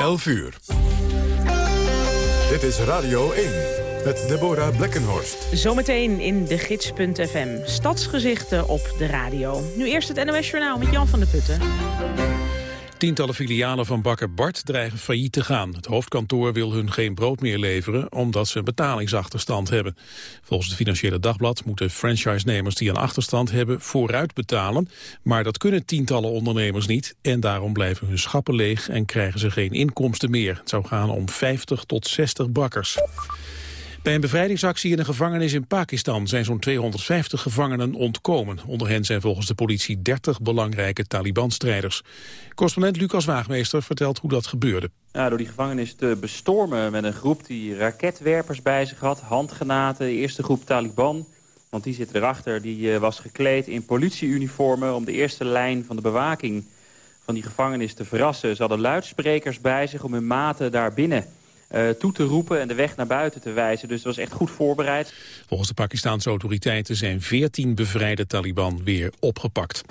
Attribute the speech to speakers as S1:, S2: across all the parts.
S1: 11 uur. Dit is Radio 1 met Deborah Blekkenhorst.
S2: Zometeen in de gids.fm. Stadsgezichten op de radio. Nu eerst het NOS Journaal met Jan van der Putten.
S3: Tientallen filialen van bakker Bart dreigen failliet te gaan. Het hoofdkantoor wil hun geen brood meer leveren omdat ze een betalingsachterstand hebben. Volgens het Financiële Dagblad moeten franchise-nemers die een achterstand hebben vooruit betalen. Maar dat kunnen tientallen ondernemers niet en daarom blijven hun schappen leeg en krijgen ze geen inkomsten meer. Het zou gaan om 50 tot 60 bakkers. Bij een bevrijdingsactie in een gevangenis in Pakistan zijn zo'n 250 gevangenen ontkomen. Onder hen zijn volgens de politie 30 belangrijke Taliban-strijders. Correspondent Lucas Waagmeester vertelt hoe dat gebeurde.
S4: Door die gevangenis te bestormen met een groep die raketwerpers bij zich had, handgranaten, de eerste groep Taliban. Want die zit erachter, die eh, was gekleed in politieuniformen om de eerste lijn van de bewaking van die gevangenis te verrassen. Ze hadden luidsprekers bij zich om hun maten daar binnen toe te roepen en de weg naar buiten te wijzen. Dus het was echt goed voorbereid.
S3: Volgens de Pakistanse autoriteiten zijn 14 bevrijde Taliban weer opgepakt.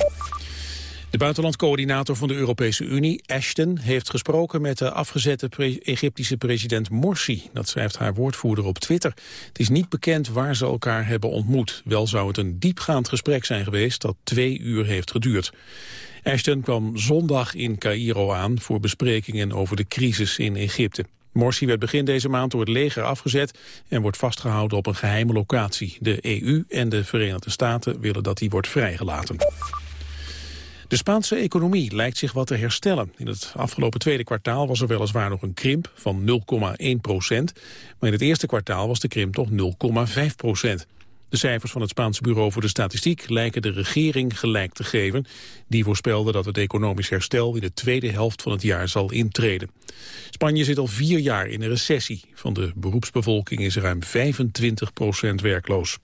S3: De buitenlandcoördinator van de Europese Unie, Ashton, heeft gesproken met de afgezette Egyptische president Morsi. Dat schrijft haar woordvoerder op Twitter. Het is niet bekend waar ze elkaar hebben ontmoet. Wel zou het een diepgaand gesprek zijn geweest dat twee uur heeft geduurd. Ashton kwam zondag in Cairo aan voor besprekingen over de crisis in Egypte. Morsi werd begin deze maand door het leger afgezet en wordt vastgehouden op een geheime locatie. De EU en de Verenigde Staten willen dat hij wordt vrijgelaten. De Spaanse economie lijkt zich wat te herstellen. In het afgelopen tweede kwartaal was er weliswaar nog een krimp van 0,1 procent. Maar in het eerste kwartaal was de krimp toch 0,5 procent. De cijfers van het Spaanse Bureau voor de Statistiek lijken de regering gelijk te geven. Die voorspelde dat het economisch herstel in de tweede helft van het jaar zal intreden. Spanje zit al vier jaar in een recessie. Van de beroepsbevolking is ruim 25 procent werkloos.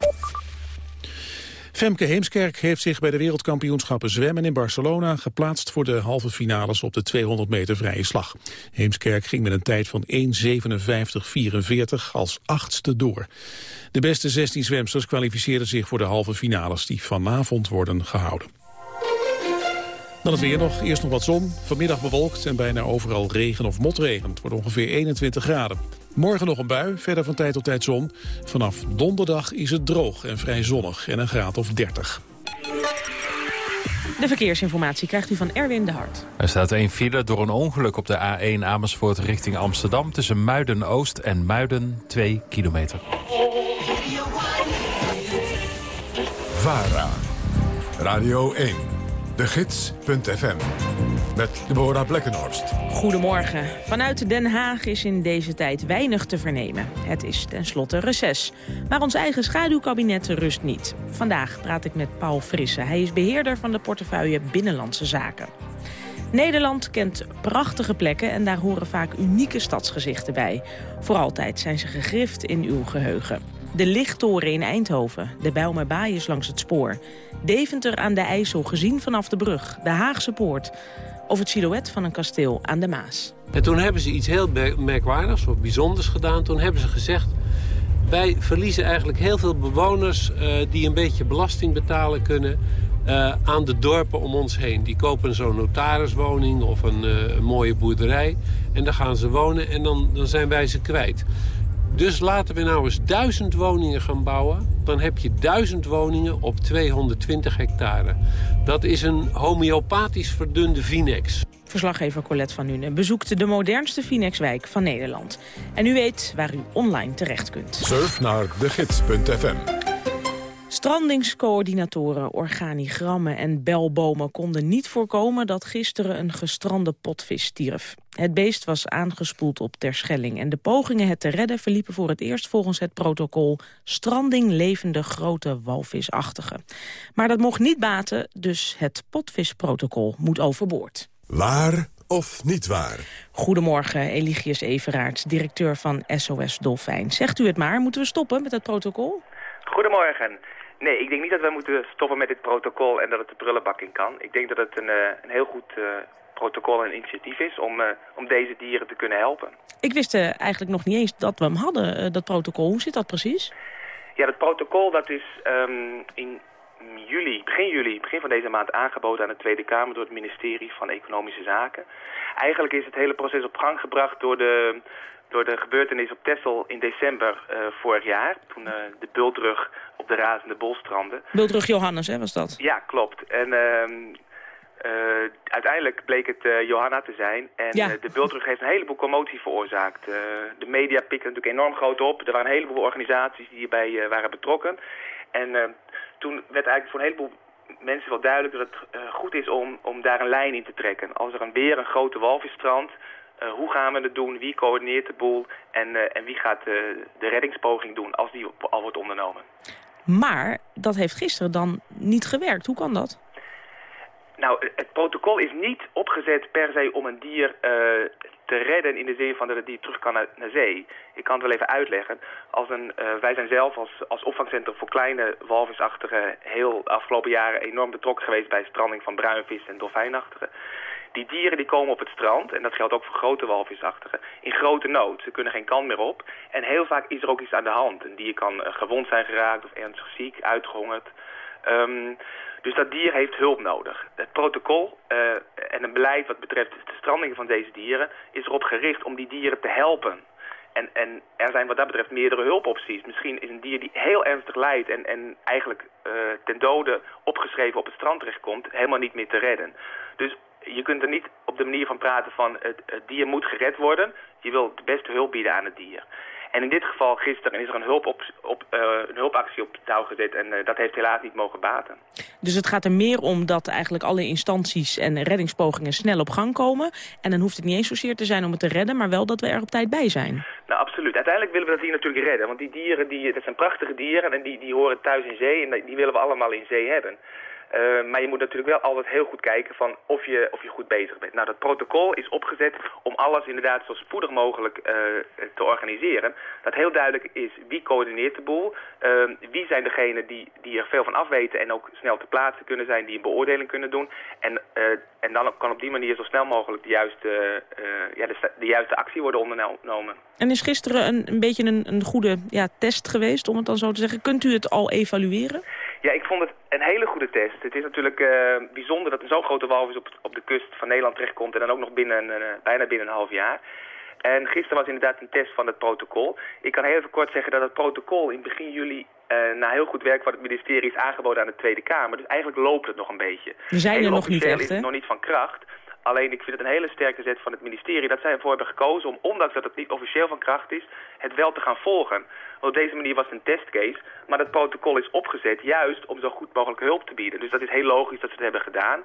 S3: Femke Heemskerk heeft zich bij de wereldkampioenschappen zwemmen in Barcelona geplaatst voor de halve finales op de 200 meter vrije slag. Heemskerk ging met een tijd van 1.57.44 als achtste door. De beste 16 zwemsters kwalificeerden zich voor de halve finales die vanavond worden gehouden. Dan het weer nog. Eerst nog wat zon. Vanmiddag bewolkt en bijna overal regen of motregen. Het wordt ongeveer 21 graden. Morgen nog een bui, verder van tijd tot tijd zon. Vanaf donderdag is het droog en vrij zonnig en een graad of 30.
S2: De verkeersinformatie krijgt u van Erwin de Hart.
S5: Er staat een file door een ongeluk op de A1 Amersfoort richting Amsterdam... tussen Muiden-Oost en Muiden, 2 kilometer.
S1: VARA, Radio 1, de gids.fm met Deborah Blekkenhorst.
S2: Goedemorgen. Vanuit Den Haag is in deze tijd weinig te vernemen. Het is tenslotte reces. Maar ons eigen schaduwkabinet rust niet. Vandaag praat ik met Paul Frisse. Hij is beheerder van de portefeuille Binnenlandse Zaken. Nederland kent prachtige plekken en daar horen vaak unieke stadsgezichten bij. Voor altijd zijn ze gegrift in uw geheugen. De Lichttoren in Eindhoven, de Bijlmerbaai is langs het spoor. Deventer aan de IJssel gezien vanaf de brug, de Haagse Poort of het silhouet van een kasteel aan de Maas.
S6: En toen hebben ze iets heel merkwaardigs of bijzonders gedaan. Toen hebben ze gezegd, wij verliezen eigenlijk heel veel bewoners... Uh, die een beetje belasting betalen kunnen uh, aan de dorpen om ons heen. Die kopen zo'n notariswoning of een, uh, een, mooie boerderij. En daar gaan ze wonen en dan, dan zijn wij ze kwijt. Dus laten we nou eens duizend woningen gaan bouwen. Dan heb je duizend woningen op 220 hectare. Dat is een homeopathisch verdunde Vinex.
S2: Verslaggever Colette van Nuenen bezoekt de modernste Vinexwijk van Nederland. En u weet waar u online terecht kunt.
S1: Surf naar degids.fm
S2: Strandingscoördinatoren, organigrammen en belbomen konden niet voorkomen dat gisteren een gestrande potvis stierf. Het beest was aangespoeld op Terschelling en de pogingen het te redden verliepen voor het eerst volgens het protocol stranding levende grote walvisachtige. Maar dat mocht niet baten, dus het potvisprotocol moet overboord.
S1: Waar of niet waar?
S2: Goedemorgen, Eligius Everaerts, directeur van SOS Dolfijn. Zegt u het maar, moeten we stoppen met het protocol?
S7: Goedemorgen. Nee, ik denk niet dat wij moeten stoppen met dit protocol en dat het de prullenbak in kan. Ik denk dat het een, uh, een heel goed uh, protocol en initiatief is om, uh, om deze dieren te kunnen helpen.
S2: Ik wist eigenlijk nog niet eens dat we hem hadden, dat protocol. Hoe zit dat precies?
S7: Ja, dat protocol dat is um, in juli, begin juli, begin van deze maand aangeboden aan de Tweede Kamer door het ministerie van Economische Zaken. Eigenlijk is het hele proces op gang gebracht door de, door de gebeurtenis op Texel in december uh, vorig jaar. Toen uh, de bultrug op de razende bolstranden.
S2: Bultrug Johannes, hè, was dat?
S7: Ja, klopt. En uh, uiteindelijk bleek het Johanna te zijn. En
S2: Ja.
S7: de bultrug heeft een heleboel commotie veroorzaakt. de media pikten natuurlijk enorm groot op. Er waren een heleboel organisaties die hierbij waren betrokken. En toen werd eigenlijk voor een heleboel mensen wel duidelijk dat het goed is om, om daar een lijn in te trekken. Als er een, weer een grote walvisstrand, uh, hoe gaan we het doen, wie coördineert de boel en, uh, en wie gaat de reddingspoging doen als die al wordt ondernomen.
S2: Maar dat heeft gisteren dan niet gewerkt. Hoe kan dat?
S7: Nou, het protocol is niet opgezet per se om een dier te redden in de zin van dat het dier terug kan naar, naar zee. Ik kan het wel even uitleggen. Als een, wij zijn zelf als, als opvangcentrum voor kleine walvisachtigen heel de afgelopen jaren enorm betrokken geweest bij stranding van bruinvis en dolfijnachtigen. Die dieren die komen op het strand, en dat geldt ook voor grote walvisachtigen, in grote nood. Ze kunnen geen kant meer op. En heel vaak is er ook iets aan de hand. Een dier kan uh, gewond zijn geraakt of ernstig ziek, uitgehongerd. Um, dus dat dier heeft hulp nodig. Het protocol uh, en een beleid wat betreft de stranding van deze dieren... is erop gericht om die dieren te helpen. En, en er zijn wat dat betreft meerdere hulpopties. Misschien is een dier die heel ernstig lijdt en, en eigenlijk uh, ten dode opgeschreven op het strand terechtkomt... helemaal niet meer te redden. Dus je kunt er niet op de manier van praten van het, het dier moet gered worden. Je wil de beste hulp bieden aan het dier. En in dit geval gisteren is er een, hulp op, op, uh, een hulpactie op touw gezet en uh, dat heeft helaas niet mogen baten.
S2: Dus het gaat er meer om dat eigenlijk alle instanties en reddingspogingen snel op gang komen. En dan hoeft het niet eens zozeer te zijn om het te redden, maar wel dat we er op tijd bij zijn.
S7: Nou, absoluut. Uiteindelijk willen we dat dier natuurlijk redden. Want die dieren, die, dat zijn prachtige dieren en die, die horen thuis in zee en die willen we allemaal in zee hebben. Uh, maar je moet natuurlijk wel altijd heel goed kijken van of je, of je goed bezig bent. Nou, dat protocol is opgezet om alles inderdaad zo spoedig mogelijk uh, te organiseren. Dat heel duidelijk is wie coördineert de boel, uh, wie zijn degenen die, die er veel van afweten en ook snel te plaatsen kunnen zijn, die een beoordeling kunnen doen. En, en dan kan op die manier zo snel mogelijk de juiste, ja, de, de, juiste actie worden ondernomen.
S2: En is gisteren een, een beetje een, een goede ja, test geweest, om het dan zo te zeggen. Kunt u het al evalueren?
S7: Ja, ik vond het een hele goede test. Het is natuurlijk uh, bijzonder dat een zo'n grote walvis op, op de kust van Nederland terechtkomt... en dan ook nog binnen, uh, bijna binnen een half jaar. En gisteren was inderdaad een test van het protocol. Ik kan heel even kort zeggen dat het protocol in begin juli... Uh, na heel goed werk van het ministerie is aangeboden aan de Tweede Kamer. Dus eigenlijk loopt het nog een beetje.
S2: We zijn er nog niet echt,
S7: is
S2: hè?
S7: het nog niet van kracht. Alleen ik vind het een hele sterke zet van het ministerie dat zij ervoor hebben gekozen om, ondanks dat het niet officieel van kracht is, het wel te gaan volgen. Want op deze manier was het een testcase, maar dat protocol is opgezet juist om zo goed mogelijk hulp te bieden. Dus dat is heel logisch dat ze het hebben gedaan.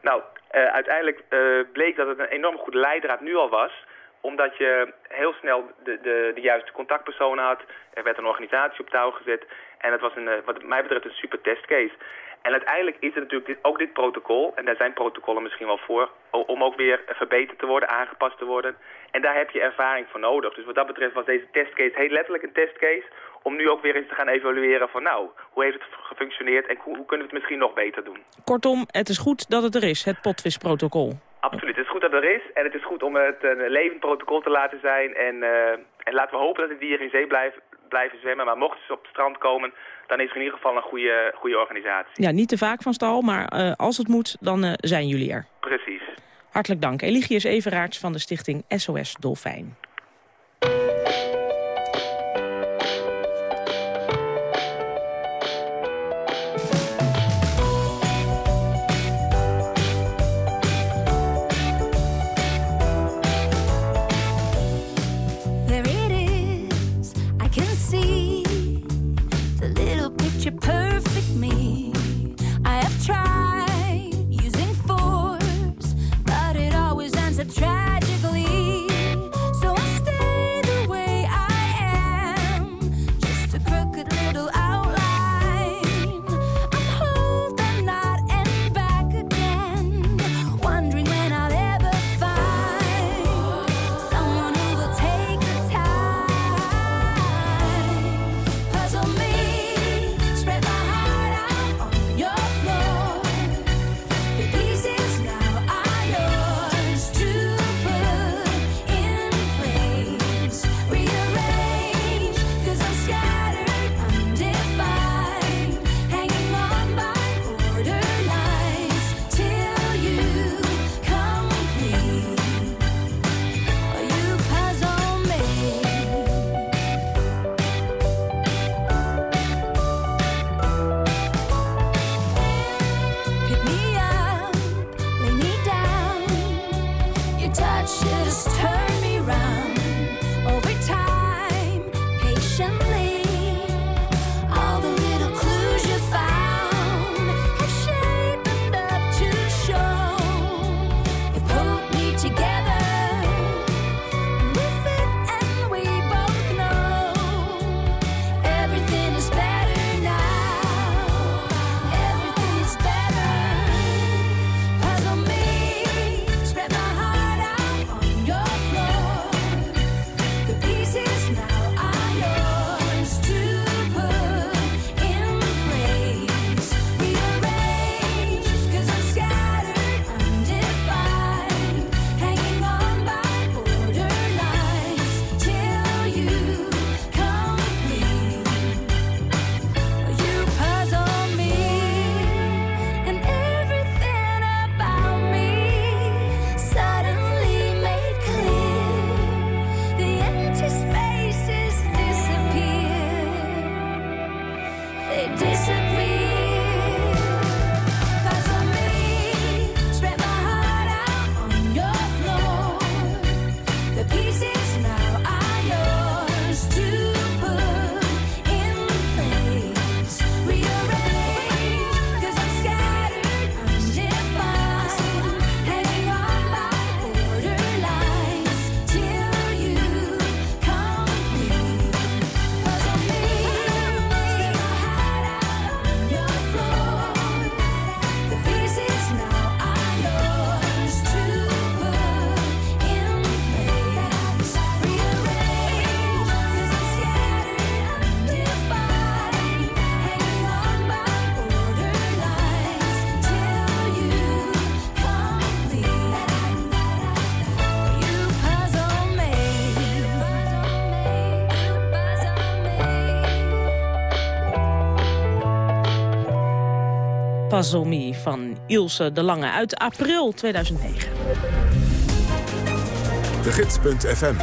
S7: Nou, uh, uiteindelijk uh, bleek dat het een enorm goede leidraad nu al was omdat je heel snel de, de, de juiste contactpersonen had. Er werd een organisatie op touw gezet. En het was een, wat mij betreft een super testcase. En uiteindelijk is het natuurlijk dit, ook dit protocol, en daar zijn protocollen misschien wel voor, om ook weer verbeterd te worden, aangepast te worden. En daar heb je ervaring voor nodig. Dus wat dat betreft was deze testcase heel letterlijk een testcase, om nu ook weer eens te gaan evalueren van nou, hoe heeft het gefunctioneerd en hoe, hoe kunnen we het misschien nog beter doen.
S2: Kortom, het is goed dat het er is, het potvisprotocol.
S7: Absoluut, het is goed dat het er is en het is goed om het een levend protocol te laten zijn. En, uh, en laten we hopen dat de dieren in zee blijven, blijven zwemmen. Maar mochten ze op het strand komen, dan is er in ieder geval een goede, goede organisatie.
S2: Ja, niet te vaak van stal, maar uh, als het moet, dan uh, zijn jullie er.
S7: Precies.
S2: Hartelijk dank. Eligius Everaerts van de stichting SOS Dolfijn. Puzzle van Ilse de Lange uit april 2009.
S1: De Gids.fm.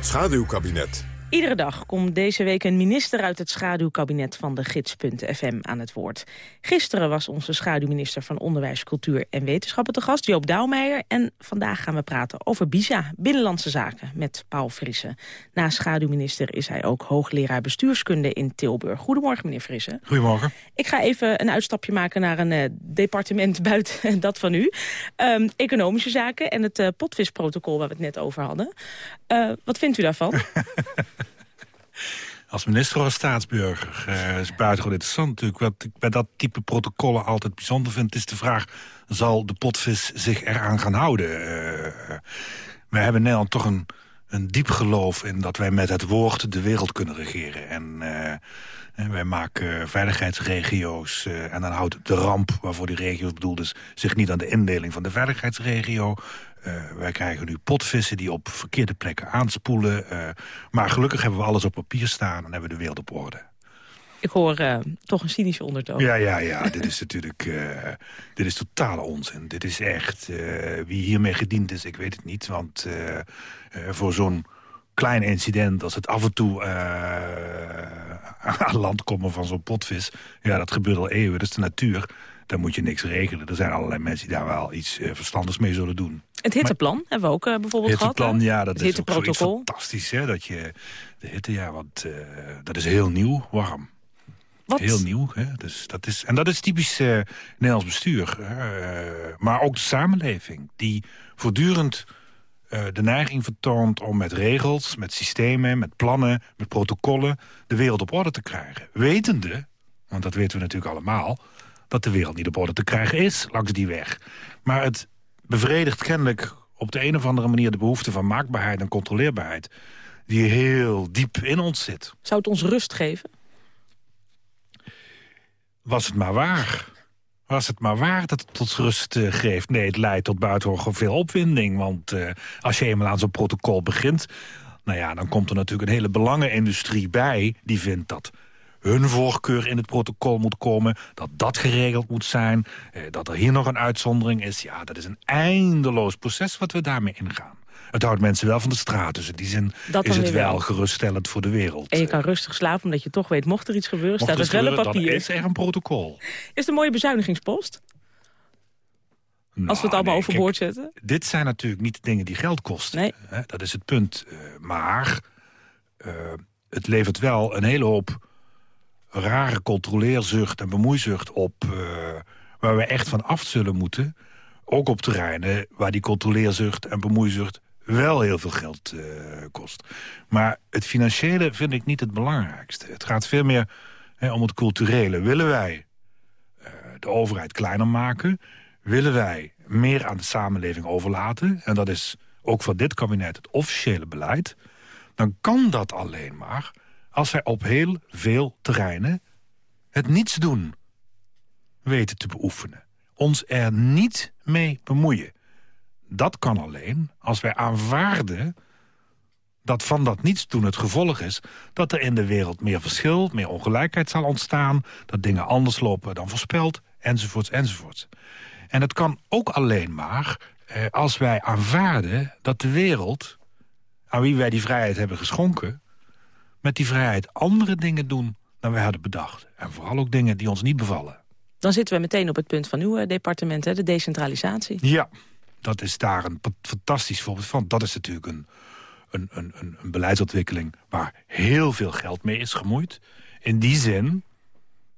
S1: Schaduwkabinet.
S2: Iedere dag komt deze week een minister uit het schaduwkabinet van de gids.fm aan het woord. Gisteren was onze schaduwminister van Onderwijs, Cultuur en Wetenschappen te gast, Joop Douwmeijer. En vandaag gaan we praten over BISA, Binnenlandse Zaken, met Paul Frisse. Na schaduwminister is hij ook hoogleraar bestuurskunde in Tilburg. Goedemorgen, meneer Frisse.
S8: Goedemorgen.
S2: Ik ga even een uitstapje maken naar een uh, departement buiten dat van u. Um, economische zaken en het uh, potvisprotocol waar we het net over hadden. Uh, wat vindt u daarvan?
S8: Als minister of als staatsburger uh, is buitengewoon interessant natuurlijk. Wat ik bij dat type protocollen altijd bijzonder vind... is de vraag, zal de potvis zich eraan gaan houden? Uh, wij hebben Nederland toch een, een diep geloof in dat wij met het woord de wereld kunnen regeren. En uh, wij maken veiligheidsregio's en dan houdt de ramp waarvoor die regio's bedoeld is... zich niet aan de indeling van de veiligheidsregio. Uh, wij krijgen nu potvissen die op verkeerde plekken aanspoelen. Maar gelukkig hebben we alles op papier staan en hebben we de wereld op orde.
S2: Ik hoor uh, toch een cynische ondertoon.
S8: Ja, ja, ja. dit is natuurlijk dit is totale onzin. Dit is echt... wie hiermee gediend is, ik weet het niet. Want voor zo'n klein incident, als het af en toe aan land komen van zo'n potvis... ja, dat gebeurt al eeuwen, dat is de natuur dan moet je niks regelen. Er zijn allerlei mensen die daar wel iets uh, verstandigs mee zullen doen.
S2: Het hitteplan hebben we ook uh, bijvoorbeeld
S8: gehad. Het hitteplan, ja, dat
S2: het
S8: is ook fantastisch. Hè, dat je, de hitte, ja, want uh, dat is heel nieuw, warm.
S2: Wat?
S8: Heel nieuw. Hè? Dus dat is, en dat is typisch Nederlands bestuur. maar ook de samenleving, die voortdurend de neiging vertoont om met regels, met systemen, met plannen, met protocollen de wereld op orde te krijgen. Wetende, want dat weten we natuurlijk allemaal dat de wereld niet op orde te krijgen is langs die weg. Maar het bevredigt kennelijk op de een of andere manier... de behoefte van maakbaarheid en controleerbaarheid... die heel diep in ons zit.
S2: Zou het ons rust geven?
S8: Was het maar waar. Was het maar waar dat het tot rust uh, geeft. Nee, het leidt tot buitengewoon veel opwinding. Want uh, als je eenmaal aan zo'n protocol begint... nou ja, dan komt er natuurlijk een hele belangenindustrie bij... die vindt dat hun voorkeur in het protocol moet komen... dat dat geregeld moet zijn, eh, dat er hier nog een uitzondering is. Ja, dat is een eindeloos proces wat we daarmee ingaan. Het houdt mensen wel van de straat, dus in die zin dat is het wel, wel geruststellend voor de wereld.
S2: En je kan rustig slapen, omdat je toch weet, mocht er iets gebeuren,
S8: mocht
S2: staat er wel op papier.
S8: Dan is er een protocol.
S2: Is het een mooie bezuinigingspost? Als we het
S8: Nou,
S2: allemaal
S8: nee,
S2: overboord
S8: kijk,
S2: zetten?
S8: Dit zijn natuurlijk niet dingen die geld kosten.
S2: Nee.
S8: Hè, dat is het punt. Eh, maar eh, het levert wel een hele hoop rare controleerzucht en bemoeizucht op... eh, waar we echt van af zullen moeten. Ook op terreinen waar die controleerzucht en bemoeizucht wel heel veel geld eh, kost. Maar het financiële vind ik niet het belangrijkste. Het gaat veel meer om het culturele. Willen wij eh, de overheid kleiner maken? Willen wij meer aan de samenleving overlaten? En dat is ook voor dit kabinet het officiële beleid. Dan kan dat alleen maar als wij op heel veel terreinen het niets doen weten te beoefenen. Ons er niet mee bemoeien. Dat kan alleen als wij aanvaarden dat van dat niets doen het gevolg is... dat er in de wereld meer verschil, meer ongelijkheid zal ontstaan... dat dingen anders lopen dan voorspeld, enzovoorts, enzovoorts. En het kan ook alleen maar eh, als wij aanvaarden dat de wereld... aan wie wij die vrijheid hebben geschonken... met die vrijheid andere dingen doen dan wij hadden bedacht. En vooral ook dingen die ons niet bevallen.
S2: Dan zitten we meteen op het punt van uw eh, departement, hè, de decentralisatie.
S8: Ja, dat is daar een fantastisch voorbeeld van. Dat is natuurlijk een, een, een, een, beleidsontwikkeling waar heel veel geld mee is gemoeid. In die zin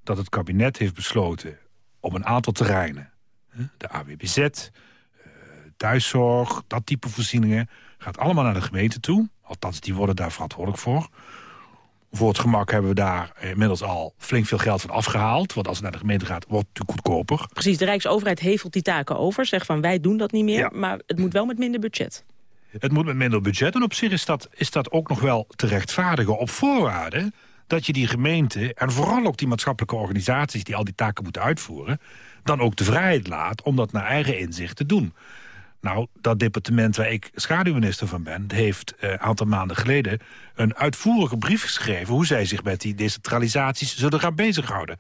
S8: dat het kabinet heeft besloten op een aantal terreinen... de AWBZ, eh, thuiszorg, dat type voorzieningen... gaat allemaal naar de gemeente toe. Althans, die worden daar verantwoordelijk voor. Voor het gemak hebben we daar inmiddels al flink veel geld van afgehaald. Want als het naar de gemeente gaat, wordt het natuurlijk goedkoper.
S2: Precies, de Rijksoverheid hevelt die taken over. Zegt van wij doen dat niet meer,
S8: Ja.
S2: maar het moet wel met minder budget.
S8: Het moet met minder budget. En op zich is dat, is dat ook nog wel te rechtvaardigen op voorwaarde... dat je die gemeente en vooral ook die maatschappelijke organisaties... die al die taken moeten uitvoeren... dan ook de vrijheid laat om dat naar eigen inzicht te doen. Nou, dat departement waar ik schaduwminister van ben... heeft eh, een aantal maanden geleden een uitvoerige brief geschreven... hoe zij zich met die decentralisaties zullen gaan bezighouden.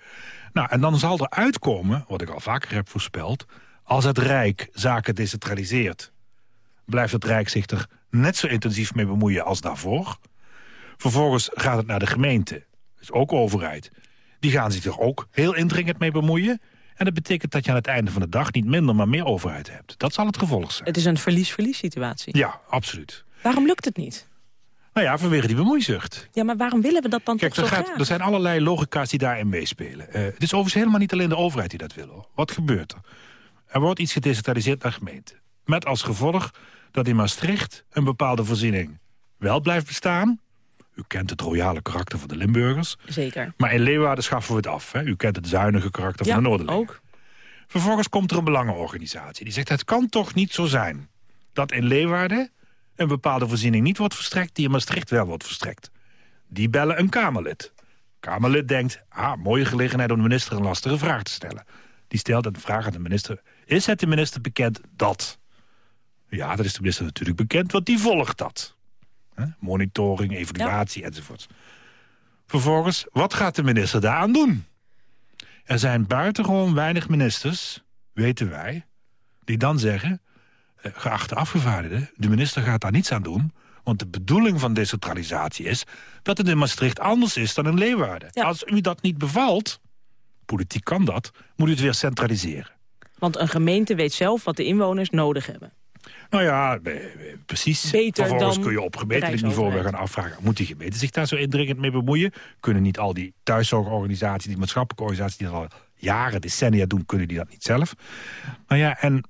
S8: Nou, en dan zal er uitkomen, wat ik al vaker heb voorspeld... als het Rijk zaken decentraliseert blijft het Rijk zich er net zo intensief mee bemoeien als daarvoor. Vervolgens gaat het naar de gemeente, dus ook overheid. Die gaan zich er ook heel indringend mee bemoeien. En dat betekent dat je aan het einde van de dag niet minder, maar meer overheid hebt. Dat zal het gevolg zijn.
S2: Het is een verlies-verlies situatie.
S8: Ja, absoluut.
S2: Waarom lukt het niet?
S8: Nou ja, vanwege die bemoeizucht.
S2: Ja, maar waarom willen we dat dan
S8: Kijk,
S2: toch
S8: er,
S2: zo
S8: gaat,
S2: graag?
S8: er zijn allerlei logica's die daarin meespelen. Eh, het is overigens helemaal niet alleen de overheid die dat wil. Hoor. Wat gebeurt er? Er wordt iets gedecentraliseerd naar gemeente. Met als gevolg dat in Maastricht een bepaalde voorziening wel blijft bestaan. U kent het royale karakter van de Limburgers.
S2: Zeker.
S8: Maar in Leeuwarden schaffen we het af. Hè? U kent het zuinige karakter
S2: Ja,
S8: van de Noorderlingen.
S2: ook.
S8: Vervolgens komt er een belangenorganisatie. Die zegt, het kan toch niet zo zijn... dat in Leeuwarden een bepaalde voorziening niet wordt verstrekt... die in Maastricht wel wordt verstrekt. Die bellen een Kamerlid. Kamerlid denkt, ah, mooie gelegenheid om de minister een lastige vraag te stellen. Die stelt een vraag aan de minister. Is het de minister bekend dat... Ja, dat is de minister natuurlijk bekend, want die volgt dat. Hè? Monitoring, evaluatie enzovoort. Vervolgens, wat gaat de minister daaraan doen? Er zijn buitengewoon weinig ministers, weten wij, die dan zeggen... eh, geachte afgevaardigden, de minister gaat daar niets aan doen... want de bedoeling van decentralisatie is... dat het in Maastricht anders is dan in Leeuwarden.
S2: Ja.
S8: Als u dat niet bevalt, politiek kan dat, moet u het weer centraliseren.
S2: Want een gemeente weet zelf wat de inwoners nodig hebben.
S8: Nou ja, precies.
S2: Beter
S8: Vervolgens kun je op gemeentelijk niveau weer gaan afvragen... moet die gemeente zich daar zo indringend mee bemoeien? Kunnen niet al die thuiszorgorganisaties, die maatschappelijke organisaties... die dat al jaren, decennia doen, kunnen die dat niet zelf? Nou ja, en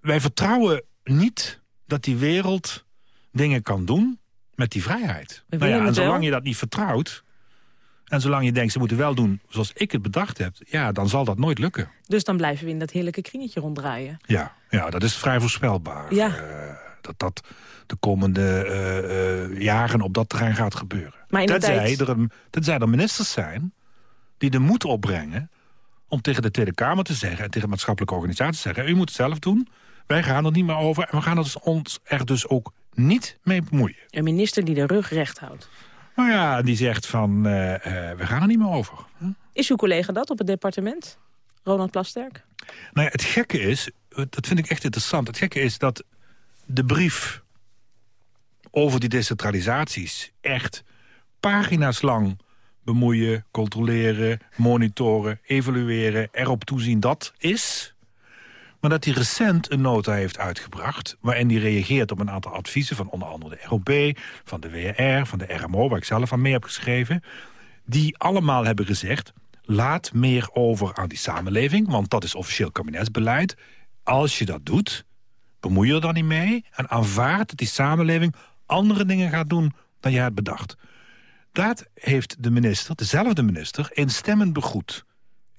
S8: wij vertrouwen niet dat die wereld dingen kan doen met die vrijheid. Nou ja, en zolang je dat niet vertrouwt... en zolang je denkt, ze moeten wel doen zoals ik het bedacht heb... ja, dan zal dat nooit lukken.
S2: Dus dan blijven we in dat heerlijke kringetje ronddraaien.
S8: Ja, ja dat is vrij voorspelbaar.
S2: Ja.
S8: Eh, dat dat de komende eh, eh, jaren op dat terrein gaat gebeuren.
S2: Maar
S8: tenzij,
S2: tijd-
S8: er een, tenzij er ministers zijn die de moed opbrengen... om tegen de Tweede Kamer te zeggen en tegen maatschappelijke organisaties te zeggen... u moet het zelf doen, wij gaan er niet meer over... en we gaan er ons er dus ook niet mee bemoeien.
S2: Een minister die de rug recht houdt.
S8: Nou ja, die zegt van, eh, eh, we gaan er niet meer over.
S2: Is uw collega dat op het departement? Ronald Plasterk?
S8: Nou ja, het gekke is, dat vind ik echt interessant... het gekke is dat de brief over die decentralisaties... echt pagina's lang bemoeien, controleren, monitoren, evalueren... erop toezien dat is. Maar dat hij recent een nota heeft uitgebracht... waarin hij reageert op een aantal adviezen van onder andere de ROB... van de WR, van de RMO, waar ik zelf aan mee heb geschreven... die allemaal hebben gezegd... laat meer over aan die samenleving, want dat is officieel kabinetsbeleid. Als je dat doet, bemoei je er dan niet mee... en aanvaard dat die samenleving andere dingen gaat doen dan je had bedacht. Dat heeft de minister, dezelfde minister, instemmend begroet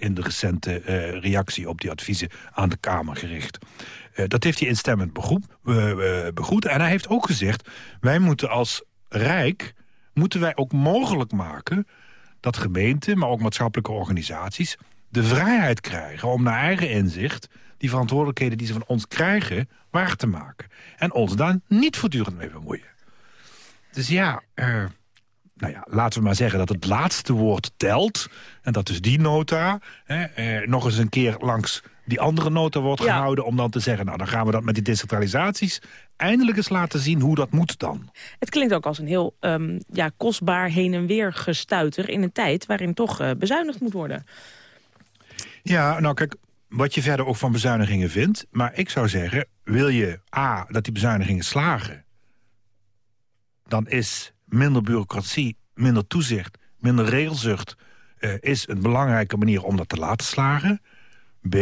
S8: in de recente uh, reactie op die adviezen aan de Kamer gericht. Uh, dat heeft hij instemmend begroet, uh, begroet. En hij heeft ook gezegd, wij moeten als Rijk... moeten wij ook mogelijk maken dat gemeenten, maar ook maatschappelijke organisaties... de vrijheid krijgen om naar eigen inzicht... die verantwoordelijkheden die ze van ons krijgen, waar te maken. En ons daar niet voortdurend mee bemoeien. Dus ja, nou ja, laten we maar zeggen dat het laatste woord telt. En dat is die nota. Hè, eh, nog eens een keer langs die andere nota wordt gehouden... om dan te zeggen, nou dan gaan we dat met die decentralisaties... eindelijk eens laten zien hoe dat moet dan.
S2: Het klinkt ook als een heel um, ja, kostbaar heen en weer gestuiter... in een tijd waarin toch uh, bezuinigd moet worden.
S8: Ja, nou kijk, wat je verder ook van bezuinigingen vindt... maar ik zou zeggen, wil je A, dat die bezuinigingen slagen... dan is minder bureaucratie, minder toezicht, minder regelzucht... Uh, is een belangrijke manier om dat te laten slagen. B,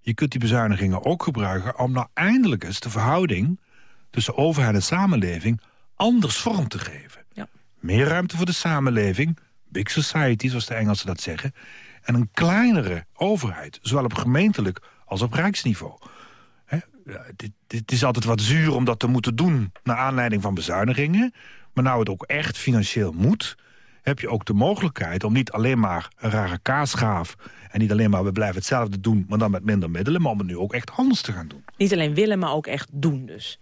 S8: je kunt die bezuinigingen ook gebruiken... om nou eindelijk eens de verhouding tussen overheid en samenleving... anders vorm te geven. Ja. Meer ruimte voor de samenleving, big society, zoals de Engelsen dat zeggen... en een kleinere overheid, zowel op gemeentelijk als op rijksniveau... He, dit, dit is altijd wat zuur om dat te moeten doen... naar aanleiding van bezuinigingen. Maar nou het ook echt financieel moet heb je ook de mogelijkheid om niet alleen maar een rare kaasgaaf... en niet alleen maar we blijven hetzelfde doen, maar dan met minder middelen... maar om het nu ook echt anders te gaan doen.
S2: Niet alleen willen, maar ook echt doen dus.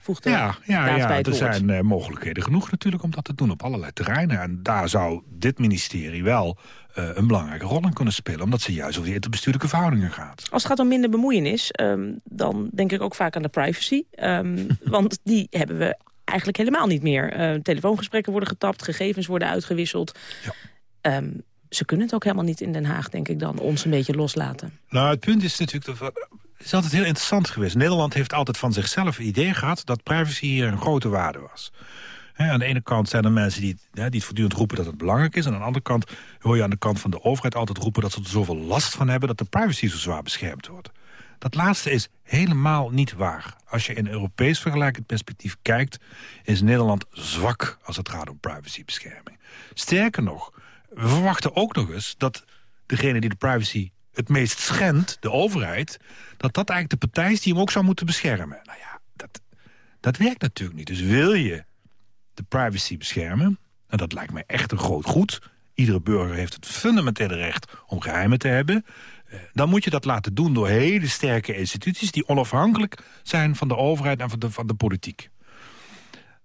S2: Voegt er
S8: ja, ja, ja er zijn uh, mogelijkheden genoeg natuurlijk om dat te doen op allerlei terreinen. En daar zou dit ministerie wel uh, een belangrijke rol in kunnen spelen... omdat ze juist over die interbestuurlijke verhoudingen gaat.
S2: Als het gaat om minder bemoeienis, um, dan denk ik ook vaak aan de privacy. Um, want die hebben we eigenlijk helemaal niet meer. Uh, telefoongesprekken worden getapt, gegevens worden uitgewisseld. Ja. Um, ze kunnen het ook helemaal niet in Den Haag, denk ik dan, ons een beetje loslaten.
S8: Nou, het punt is natuurlijk... Dat het is altijd heel interessant geweest. Nederland heeft altijd van zichzelf het idee gehad... dat privacy hier een grote waarde was. aan de ene kant zijn er mensen die, die het voortdurend roepen dat het belangrijk is. En aan de andere kant hoor je aan de kant van de overheid altijd roepen... dat ze er zoveel last van hebben dat de privacy zo zwaar beschermd wordt. Dat laatste is helemaal niet waar. Als je in Europees vergelijkend perspectief kijkt... is Nederland zwak als het gaat om privacybescherming. Sterker nog, we verwachten ook nog eens dat degene die de privacy het meest schendt, de overheid... dat dat eigenlijk de partij is die hem ook zou moeten beschermen. Nou ja, dat, dat werkt natuurlijk niet. Dus wil je de privacy beschermen... en dat lijkt mij echt een groot goed... iedere burger heeft het fundamentele recht om geheimen te hebben... Eh, dan moet je dat laten doen door hele sterke instituties... die onafhankelijk zijn van de overheid en van de, van de politiek.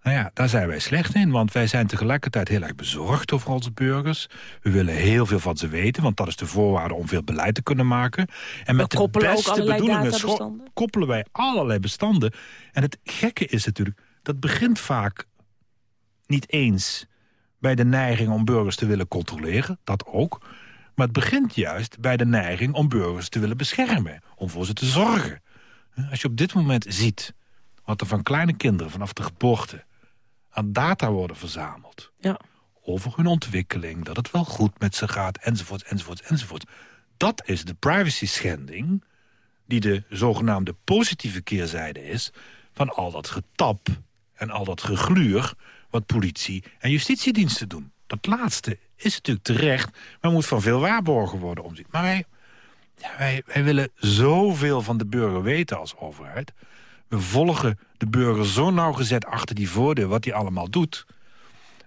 S8: Nou ja, daar zijn wij slecht in, want wij zijn tegelijkertijd heel erg bezorgd over onze burgers. We willen heel veel van ze weten, want dat is de voorwaarde om veel beleid te kunnen maken.
S2: En met de beste bedoelingen
S8: koppelen wij allerlei bestanden. En het gekke is natuurlijk, dat begint vaak niet eens bij de neiging om burgers te willen controleren, dat ook. Maar het begint juist bij de neiging om burgers te willen beschermen. Om voor ze te zorgen. Als je op dit moment ziet wat er van kleine kinderen vanaf de geboorte aan data worden verzameld.
S2: Ja.
S8: Over hun ontwikkeling, dat het wel goed met ze gaat, enzovoort, enzovoort, enzovoort. Dat is de privacy schending die de zogenaamde positieve keerzijde is... van al dat getap en al dat gegluur wat politie en justitiediensten doen. Dat laatste is natuurlijk terecht, maar moet van veel waarborgen worden omzien. Maar wij, wij, wij willen zoveel van de burger weten als overheid. We volgen de burger zo nauwgezet achter die voordeel, wat hij allemaal doet...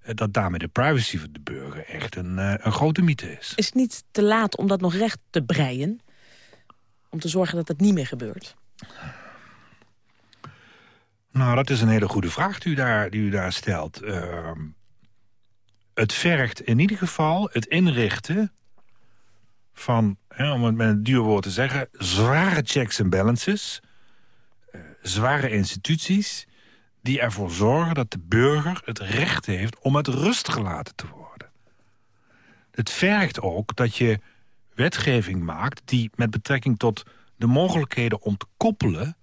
S8: Eh, dat daarmee de privacy van de burger echt een, uh, een grote mythe is.
S2: Is het niet te laat om dat nog recht te breien? Om te zorgen dat het niet meer gebeurt?
S8: Nou, dat is een hele goede vraag die u daar, die u daar stelt. Uh, het vergt in ieder geval het inrichten van, hè, om het met een duur woord te zeggen... zware checks en balances, uh, zware instituties... die ervoor zorgen dat de burger het recht heeft om met rust gelaten te worden. Het vergt ook dat je wetgeving maakt die met betrekking tot de mogelijkheden om te koppelen...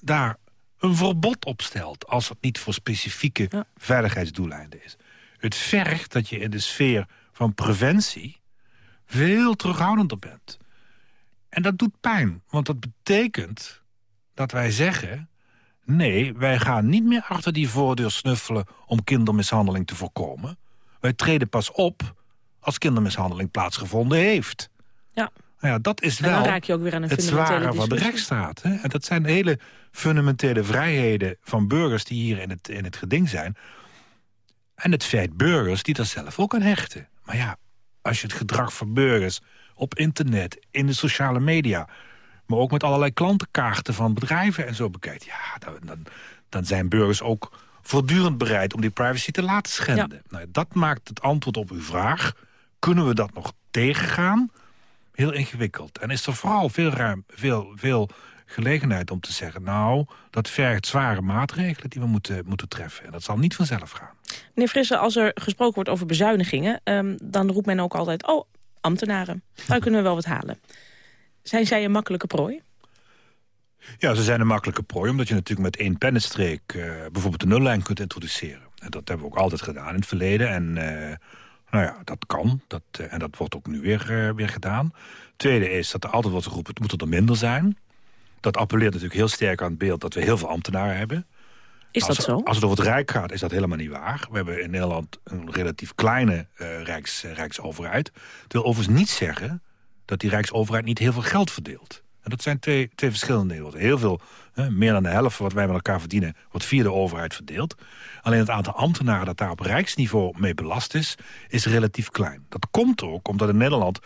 S8: daar een verbod op stelt... als het niet voor specifieke veiligheidsdoeleinden is. Het vergt dat je in de sfeer van preventie... veel terughoudender bent. En dat doet pijn, want dat betekent dat wij zeggen... nee, wij gaan niet meer achter die voordeur snuffelen... om kindermishandeling te voorkomen. Wij treden pas op als kindermishandeling plaatsgevonden heeft.
S2: Ja.
S8: Nou ja, dat is
S2: En dan
S8: wel
S2: raak je ook weer aan een
S8: het zware van de rechtsstaat. Hè? En dat zijn hele fundamentele vrijheden van burgers... die hier in het, in het geding zijn. En het feit burgers die daar zelf ook aan hechten. Maar ja, als je het gedrag van burgers op internet, in de sociale media... maar ook met allerlei klantenkaarten van bedrijven en zo bekijkt... ja, dan, dan, dan zijn burgers ook voortdurend bereid om die privacy te laten schenden. Nou, dat maakt het antwoord op uw vraag... kunnen we dat nog tegengaan? Heel ingewikkeld. En is er vooral veel, ruim, veel, veel gelegenheid om te zeggen... nou, dat vergt zware maatregelen die we moeten, moeten treffen. En dat zal niet vanzelf gaan.
S2: Meneer Frisse, als er gesproken wordt over bezuinigingen... ehm, dan roept men ook altijd, oh, ambtenaren. Daar kunnen we wel wat halen. Zijn zij een makkelijke prooi?
S8: Ja, ze zijn een makkelijke prooi, omdat je natuurlijk met één pennenstreek... eh, bijvoorbeeld de nullijn kunt introduceren. En dat hebben we ook altijd gedaan in het verleden. En eh, nou ja, dat kan. Dat, eh, en dat wordt ook nu weer, weer gedaan. Tweede is dat er altijd wordt geroepen, het moet er minder zijn. Dat appelleert natuurlijk heel sterk aan het beeld dat we heel veel ambtenaren hebben.
S2: Is
S8: als,
S2: dat zo?
S8: Als het over het Rijk gaat, is dat helemaal niet waar. We hebben in Nederland een relatief kleine eh, rijks, eh, Rijksoverheid. Wil overigens niet zeggen dat die Rijksoverheid niet heel veel geld verdeelt. En dat zijn twee, twee verschillende dingen. Heel veel, hè, meer dan de helft van wat wij met elkaar verdienen... wordt via de overheid verdeeld. Alleen het aantal ambtenaren dat daar op rijksniveau mee belast is... is relatief klein. Dat komt ook omdat in Nederland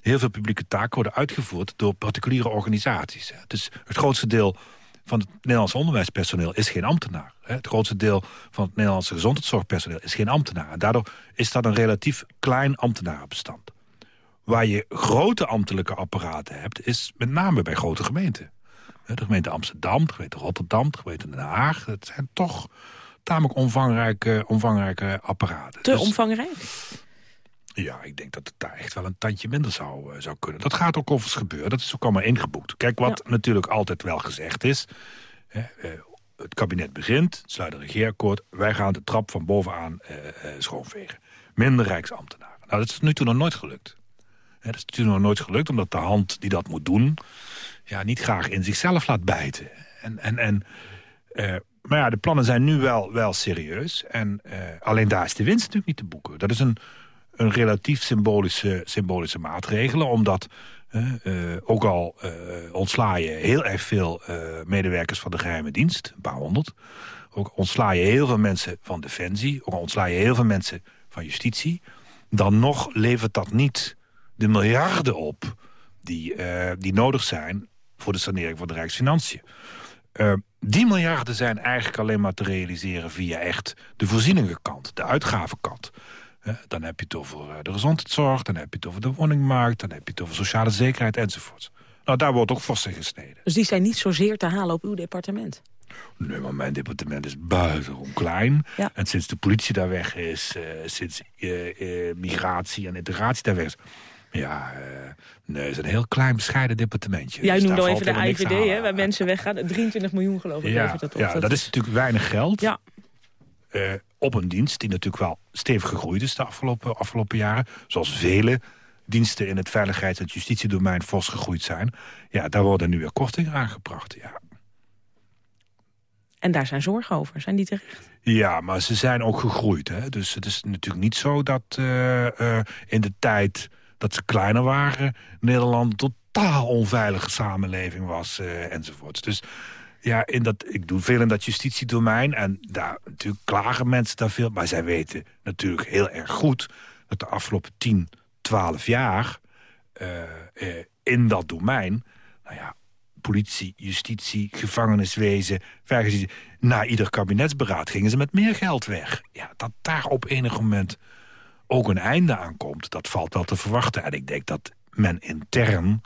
S8: heel veel publieke taken worden uitgevoerd... door particuliere organisaties. Dus het grootste deel van het Nederlandse onderwijspersoneel is geen ambtenaar. Het grootste deel van het Nederlandse gezondheidszorgpersoneel is geen ambtenaar. En daardoor is dat een relatief klein ambtenarenbestand. Waar je grote ambtelijke apparaten hebt, is met name bij grote gemeenten. De gemeente Amsterdam, de gemeente Rotterdam, de gemeente Den Haag. Dat zijn toch tamelijk omvangrijke, omvangrijke apparaten.
S2: Te
S8: Dus-
S2: omvangrijk?
S8: Ja, ik denk dat het daar echt wel een tandje minder zou, eh, zou kunnen. Dat gaat ook overigens gebeuren. Dat is ook allemaal ingeboekt. Kijk, wat natuurlijk altijd wel gezegd is... Hè, eh, het kabinet begint, sluit een regeerakkoord... wij gaan de trap van bovenaan eh, eh, schoonvegen. Minder rijksambtenaren. Nou, dat is nu toe nog nooit gelukt. Hè, dat is natuurlijk nog nooit gelukt, omdat de hand die dat moet doen... Ja, niet graag in zichzelf laat bijten. En, en, en, eh, maar ja, de plannen zijn nu wel, wel serieus. En eh, alleen daar is de winst natuurlijk niet te boeken. Dat is een, een relatief symbolische, symbolische maatregelen. Omdat eh, ook al eh ontsla je heel erg veel eh, medewerkers van de geheime dienst. Een paar honderd. Ook ontsla je heel veel mensen van Defensie. Ook al ontsla je heel veel mensen van Justitie. Dan nog levert dat niet de miljarden op die, die nodig zijn voor de sanering van de Rijksfinanciën. Die miljarden zijn eigenlijk alleen maar te realiseren via echt de voorzieningenkant, de uitgavenkant. Dan heb je het over eh, de gezondheidszorg, dan heb je het over de woningmarkt... dan heb je het over sociale zekerheid enzovoort. Nou, daar wordt ook vast in gesneden.
S2: Dus die zijn niet zozeer te halen op uw departement?
S8: Nee, maar mijn departement is buitengewoon klein.
S2: Ja.
S8: En sinds de politie daar weg is, eh, sinds eh, migratie en integratie daar weg is... Ja, nee, het is een heel klein bescheiden departementje.
S2: Jij
S8: Dus
S2: noemde al even de IVD, hè, waar mensen weggaan. 23 miljoen geloof ik
S8: Ja,
S2: dat op.
S8: ja dat, is natuurlijk weinig geld.
S2: Ja.
S8: Op een dienst die natuurlijk wel stevig gegroeid is de afgelopen, afgelopen jaren. Zoals vele diensten in het veiligheids- en justitiedomein fors gegroeid zijn. Ja, daar worden nu weer kortingen aangebracht. Ja.
S2: En daar zijn zorgen over. Zijn die terecht?
S8: Ja, maar ze zijn ook gegroeid. Hè? Dus het is natuurlijk niet zo dat eh, eh, in de tijd dat ze kleiner waren... Nederland een totaal onveilige samenleving was eh, enzovoorts. Dus ja, in dat, ik doe veel in dat justitiedomein... en daar natuurlijk klagen mensen daar veel... maar zij weten natuurlijk heel erg goed... dat de afgelopen 10, 12 jaar eh, eh, in dat domein... nou ja, politie, justitie, gevangeniswezen... vergezien, na ieder kabinetsberaad gingen ze met meer geld weg. Ja, dat daar op enig moment ook een einde aan komt... dat valt wel te verwachten. En ik denk dat men intern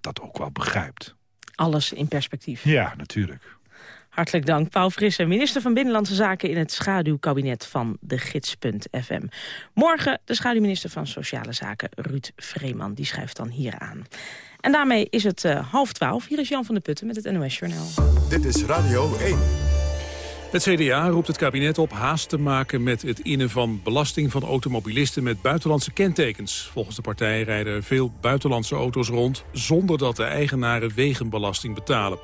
S8: dat ook wel begrijpt.
S2: Alles in perspectief.
S8: Ja, natuurlijk.
S9: Hartelijk dank, Paul Frisse, minister van Binnenlandse Zaken... in het schaduwkabinet van de Gids.fm. Morgen de schaduwminister van Sociale Zaken, Ruud Vreeman. Die schrijft dan hier aan. En daarmee is het uh, half twaalf. Hier is Jan van der Putten met het NOS Journaal.
S1: Dit is Radio 1.
S3: Het CDA roept het kabinet op haast te maken met het innen van belasting van automobilisten met buitenlandse kentekens. Volgens de partij rijden er veel buitenlandse auto's rond zonder dat de eigenaren wegenbelasting betalen.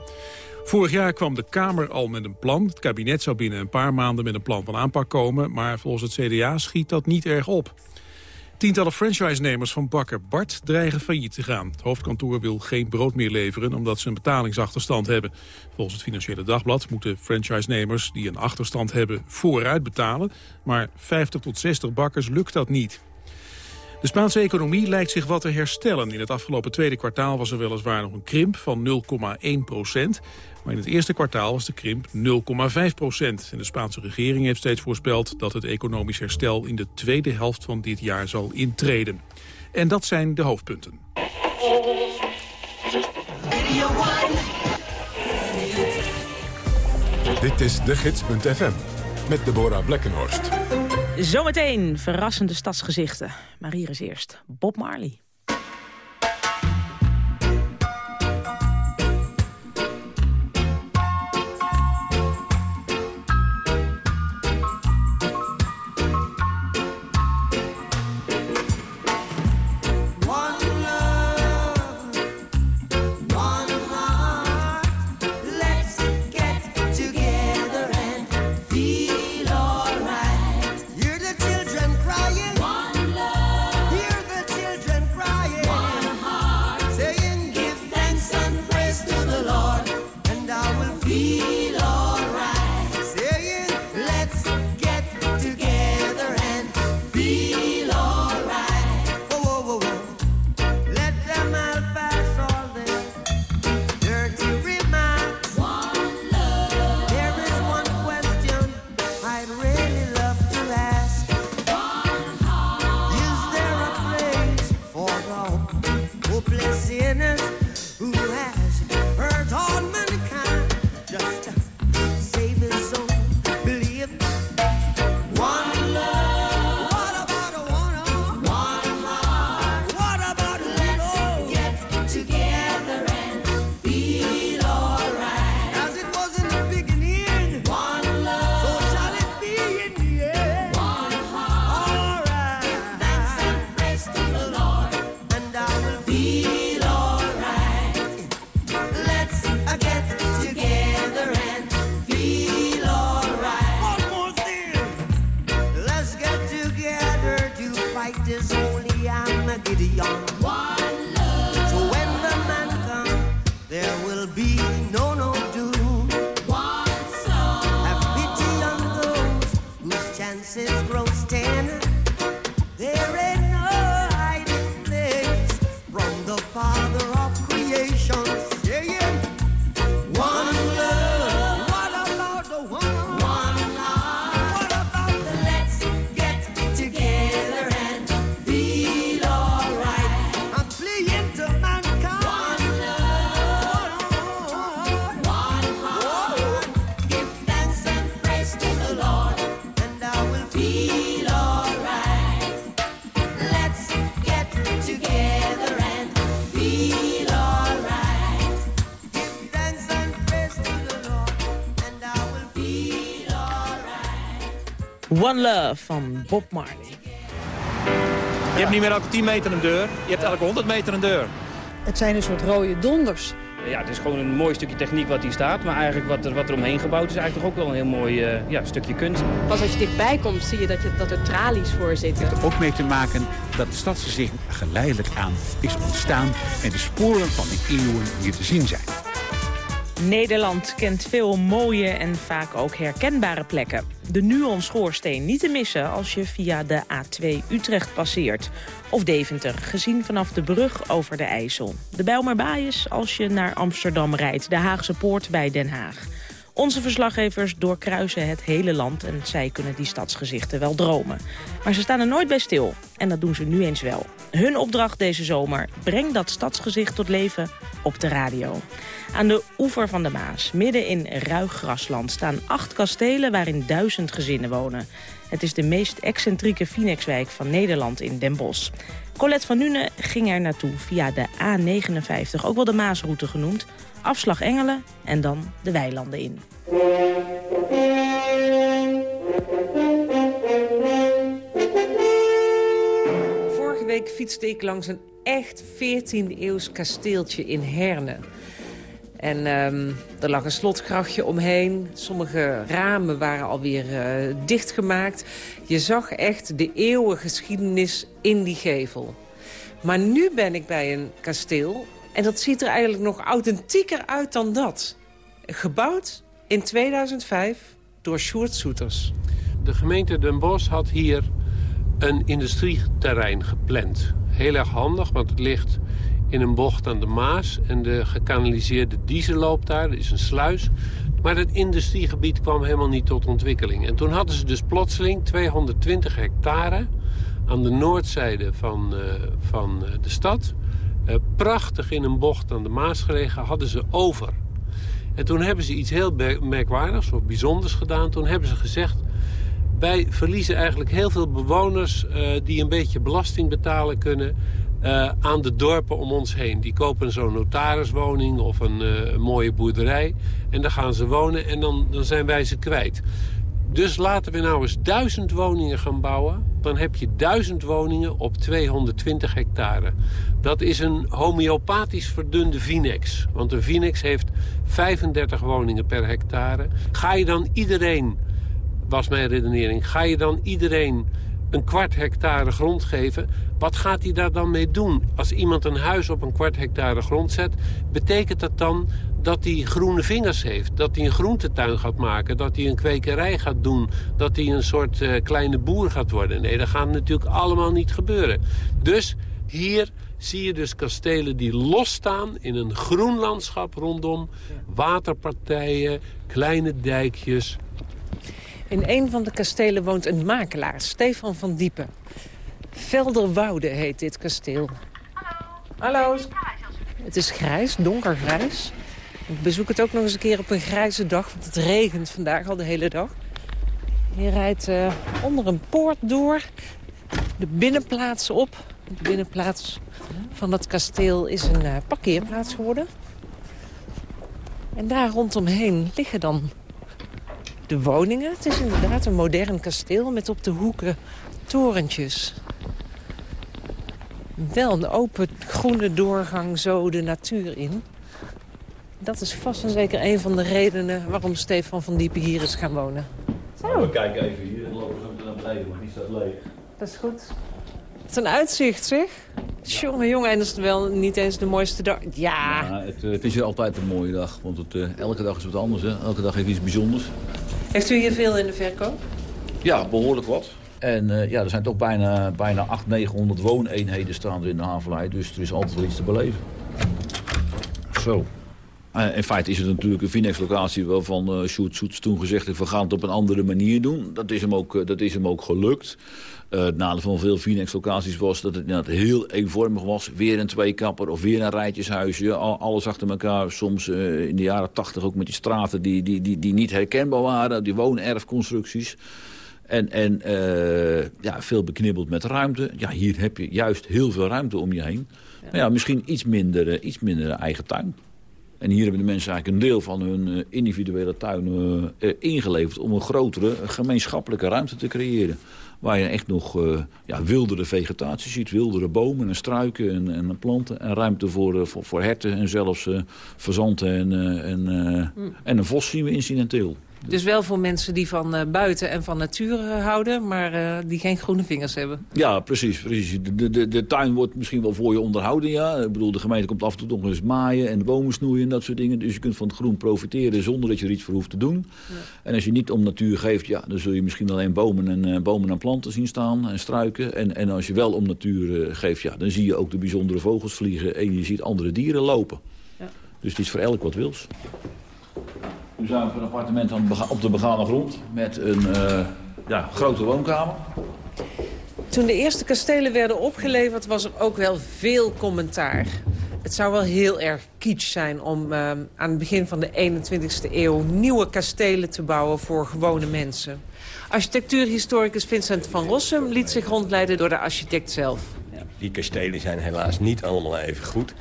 S3: Vorig jaar kwam de Kamer al met een plan. Het kabinet zou binnen een paar maanden met een plan van aanpak komen... maar volgens het CDA schiet dat niet erg op. Tientallen franchise-nemers van bakker Bart dreigen failliet te gaan. Het hoofdkantoor wil geen brood meer leveren omdat ze een betalingsachterstand hebben. Volgens het Financiële Dagblad moeten franchise-nemers die een achterstand hebben vooruit betalen. Maar 50 tot 60 bakkers lukt dat niet. De Spaanse economie lijkt zich wat te herstellen. In het afgelopen tweede kwartaal was er weliswaar nog een krimp van 0,1 procent. Maar in het eerste kwartaal was de krimp 0,5 procent. En de Spaanse regering heeft steeds voorspeld dat het economisch herstel in de tweede helft van dit jaar zal intreden. En dat zijn de hoofdpunten.
S1: Dit is de gids.fm met Deborah Blekkenhorst.
S9: Zometeen verrassende stadsgezichten. Maar hier is eerst Bob Marley. One Love van Bob Marley.
S10: Je hebt niet meer elke 10 meter een deur, je hebt elke 100 meter een deur.
S11: Het zijn een soort rode donders.
S12: Ja, het is gewoon een mooi stukje techniek wat hier staat. Maar eigenlijk wat er, wat er omheen gebouwd is eigenlijk toch ook wel een heel mooi uh, ja, stukje kunst.
S11: Pas als je dichtbij komt zie je dat, je dat er tralies voor zitten.
S13: Het heeft er ook mee te maken dat het stadsgezicht geleidelijk aan is ontstaan... en de sporen van de eeuwen hier te zien zijn.
S9: Nederland kent veel mooie en vaak ook herkenbare plekken. De Nuon-schoorsteen niet te missen als je via de A2 Utrecht passeert. Of Deventer, gezien vanaf de brug over de IJssel. De Bijlmerbaaiers als je naar Amsterdam rijdt. De Haagse Poort bij Den Haag. Onze verslaggevers doorkruisen het hele land en zij kunnen die stadsgezichten wel dromen. Maar ze staan er nooit bij stil en dat doen ze nu eens wel. Hun opdracht deze zomer, breng dat stadsgezicht tot leven op de radio.
S2: Aan de oever van de Maas, midden in ruig grasland, staan acht kastelen waarin duizend gezinnen wonen. Het is de meest excentrieke Phoenixwijk van Nederland in Den Bosch. Colette van Nuenen ging er naartoe via de A59, ook wel de Maasroute genoemd. Afslag Engelen en dan de weilanden in.
S14: Vorige week fietste ik langs een echt 14e-eeuws kasteeltje in Herne. En um, er lag een slotgrachtje omheen. Sommige ramen waren alweer uh, dichtgemaakt. Je zag echt de eeuwige geschiedenis in die gevel. Maar nu ben ik bij een kasteel. En dat ziet er eigenlijk nog authentieker uit dan dat. Gebouwd in 2005 door Sjoerd Soeters.
S6: De gemeente Den Bosch had hier een industrieterrein gepland. Heel erg handig, want het ligt in een bocht aan de Maas. En de gekanaliseerde diesel loopt daar, er is een sluis. Maar het industriegebied kwam helemaal niet tot ontwikkeling. En toen hadden ze dus plotseling 220 hectare aan de noordzijde van, uh, van uh, de stad. Uh, prachtig in een bocht aan de Maas gelegen, hadden ze over. En toen hebben ze iets heel merkwaardigs of bijzonders gedaan. Toen hebben ze gezegd, wij verliezen eigenlijk heel veel bewoners... die een beetje belasting betalen kunnen... Uh, aan de dorpen om ons heen. Die kopen zo'n notariswoning of een, mooie boerderij. En dan gaan ze wonen en dan, dan zijn wij ze kwijt. Dus laten we nou eens duizend woningen gaan bouwen. Dan heb je duizend woningen op 220 hectare. Dat is een homeopathisch verdunde Vinex. Want een Vinex heeft 35 woningen per hectare. Ga je dan iedereen, was mijn redenering... ga je dan iedereen een kwart hectare grond geven... wat gaat hij daar dan mee doen? Als iemand een huis op een kwart hectare grond zet... betekent dat dan dat hij groene vingers heeft. Dat hij een groentetuin gaat maken. Dat hij een kwekerij gaat doen. Dat hij een soort uh, kleine boer gaat worden. Nee, dat gaat natuurlijk allemaal niet gebeuren. Dus hier zie je dus kastelen die losstaan in een groen landschap rondom. Waterpartijen, kleine dijkjes.
S14: In een van de kastelen woont een makelaar, Stefan van Diepen. Velderwoude heet dit kasteel. Hallo. Hallo. Het is grijs, donkergrijs. Ik bezoek het ook nog eens een keer op een grijze dag, want het regent vandaag al de hele dag. Je rijdt uh, onder een poort door, de binnenplaats op. De binnenplaats van dat kasteel is een uh, parkeerplaats geworden. En daar rondomheen liggen dan de woningen. Het is inderdaad een modern kasteel met op de hoeken torentjes. Wel een open groene doorgang zo de natuur in. Dat is vast en zeker een van de redenen waarom Stefan van Diepen hier is gaan wonen.
S15: Zo. We kijken even hier en lopen zo naar beneden, maar die staat leeg.
S14: Dat is goed. Het is een uitzicht, zeg. Jongen, jongen, en dat is wel niet eens de mooiste dag. Ja.
S15: ja het, het, is altijd een mooie dag, want het, uh, elke dag is wat anders. Hè? Elke dag heeft iets bijzonders.
S14: Heeft u hier veel in de verkoop?
S15: Ja, behoorlijk wat. En uh, ja, er zijn toch bijna, bijna 800, 900 wooneenheden staan er in de havenlijn. Dus er is altijd wel iets te beleven. Zo. Uh, in feite is het natuurlijk een Finex-locatie waarvan uh, Sjoerd Soets toen gezegd heeft... we gaan het op een andere manier doen. Dat is hem ook, dat is hem ook gelukt. Het nadeel van veel Finex-locaties was dat het heel eenvormig was. Weer een tweekapper of weer een rijtjeshuisje. Al, alles achter elkaar. Soms in de jaren tachtig ook met die straten die, die, die, die niet herkenbaar waren. Die woonerfconstructies. En, en ja, veel beknibbeld met ruimte. Ja, hier heb je juist heel veel ruimte om je heen. Ja. Maar ja, misschien iets minder, iets minder eigen tuin. En hier hebben de mensen eigenlijk een deel van hun individuele tuin uh, ingeleverd... om een grotere gemeenschappelijke ruimte te creëren. Waar je echt nog uh, ja, wildere vegetatie ziet. Wildere bomen en struiken en, en planten. En ruimte voor, voor, voor herten en zelfs verzanten en, en, mm. en een vos zien we incidenteel.
S14: Dus wel voor mensen die van uh, buiten en van natuur uh, houden... maar uh, die geen groene vingers hebben.
S15: Ja, precies. precies. De, de, de tuin wordt misschien wel voor je onderhouden, ja. Ik bedoel, de gemeente komt af en toe nog eens maaien... en de bomen snoeien en dat soort dingen. Dus je kunt van het groen profiteren zonder dat je er iets voor hoeft te doen. Ja. En als je niet om natuur geeft, ja, dan zul je misschien alleen bomen en, bomen en planten zien staan... en struiken. En, en als je wel om natuur geeft, ja, dan zie je ook de bijzondere vogels vliegen... en je ziet andere dieren lopen. Ja. Dus het is voor elk wat wils. Nu zijn we op een appartement op de begane grond met een uh, ja, grote woonkamer.
S14: Toen de eerste kastelen werden opgeleverd was er ook wel veel commentaar. Het zou wel heel erg kitsch zijn om uh, aan het begin van de 21ste eeuw... nieuwe kastelen te bouwen voor gewone mensen. Architectuurhistoricus Vincent van Rossum liet zich rondleiden door de architect zelf.
S16: Die kastelen zijn helaas niet allemaal even goed.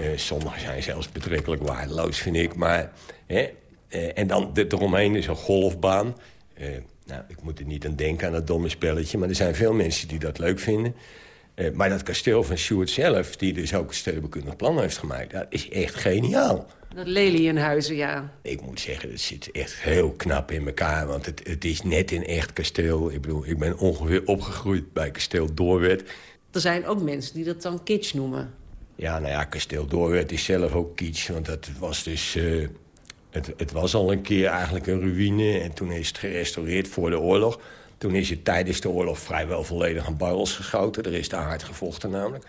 S16: Uh, sommige zijn zelfs betrekkelijk waardeloos, vind ik. Maar, hè, en dan eromheen is een golfbaan. Uh, nou, ik moet er niet aan denken aan dat domme spelletje... maar er zijn veel mensen die dat leuk vinden. Uh, maar dat kasteel van Stuart zelf, die dus ook een plan heeft gemaakt... dat is echt geniaal.
S14: Dat lelienhuizen, ja.
S16: Ik moet zeggen, het zit echt heel knap in elkaar. Want het, het is net een echt kasteel. Ik bedoel, ik ben ongeveer opgegroeid bij kasteel Doorwet.
S14: Er zijn ook mensen die dat dan kitsch noemen.
S16: Ja, nou ja, kasteel Doorwet is zelf ook kitsch. Want dat was dus... Uh, het, het was al een keer eigenlijk een ruïne. En toen is het gerestaureerd voor de oorlog. Toen is het tijdens de oorlog vrijwel volledig aan barrels geschoten. Er is daar hard gevochten namelijk.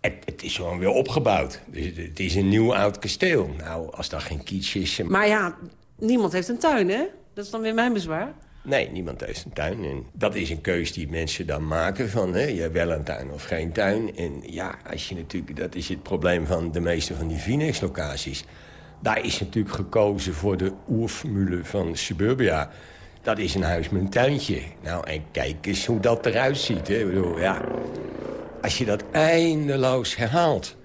S16: Het, het, is gewoon weer opgebouwd. Dus het, het, is een nieuw oud kasteel. Nou, als dat geen kitsch is...
S14: Maar ja, niemand heeft een tuin, hè? Dat is dan weer mijn bezwaar.
S16: Nee, niemand heeft een tuin. En dat is een keus die mensen dan maken van... Hè, je wel een tuin of geen tuin. En ja, als je natuurlijk, dat is het probleem van de meeste van die Phoenix-locaties. Daar is natuurlijk gekozen voor de oerformule van Suburbia. Dat is een huis met een tuintje. Nou, en kijk eens hoe dat eruit ziet. Hè. Bedoel, ja, als je dat eindeloos herhaalt...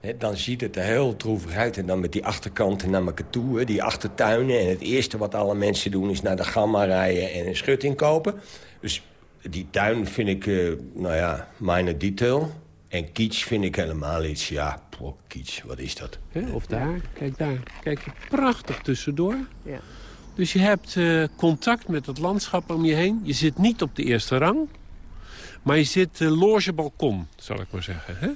S16: Hè, dan ziet het er heel droevig uit. En dan met die achterkanten naar elkaar toe, die achtertuinen. En het eerste wat alle mensen doen is naar de gamma rijden en een schutting kopen. Dus die tuin vind ik, uh, nou ja, minor detail. En kitsch vind ik helemaal iets, ja, poh, kitsch, wat is dat?
S6: Of daar, kijk daar. Kijk je prachtig tussendoor.
S14: Ja.
S6: Dus je hebt uh, contact met het landschap om je heen. Je zit niet op de eerste rang. Maar je zit uh, loge balkon, zal ik maar zeggen. Hè?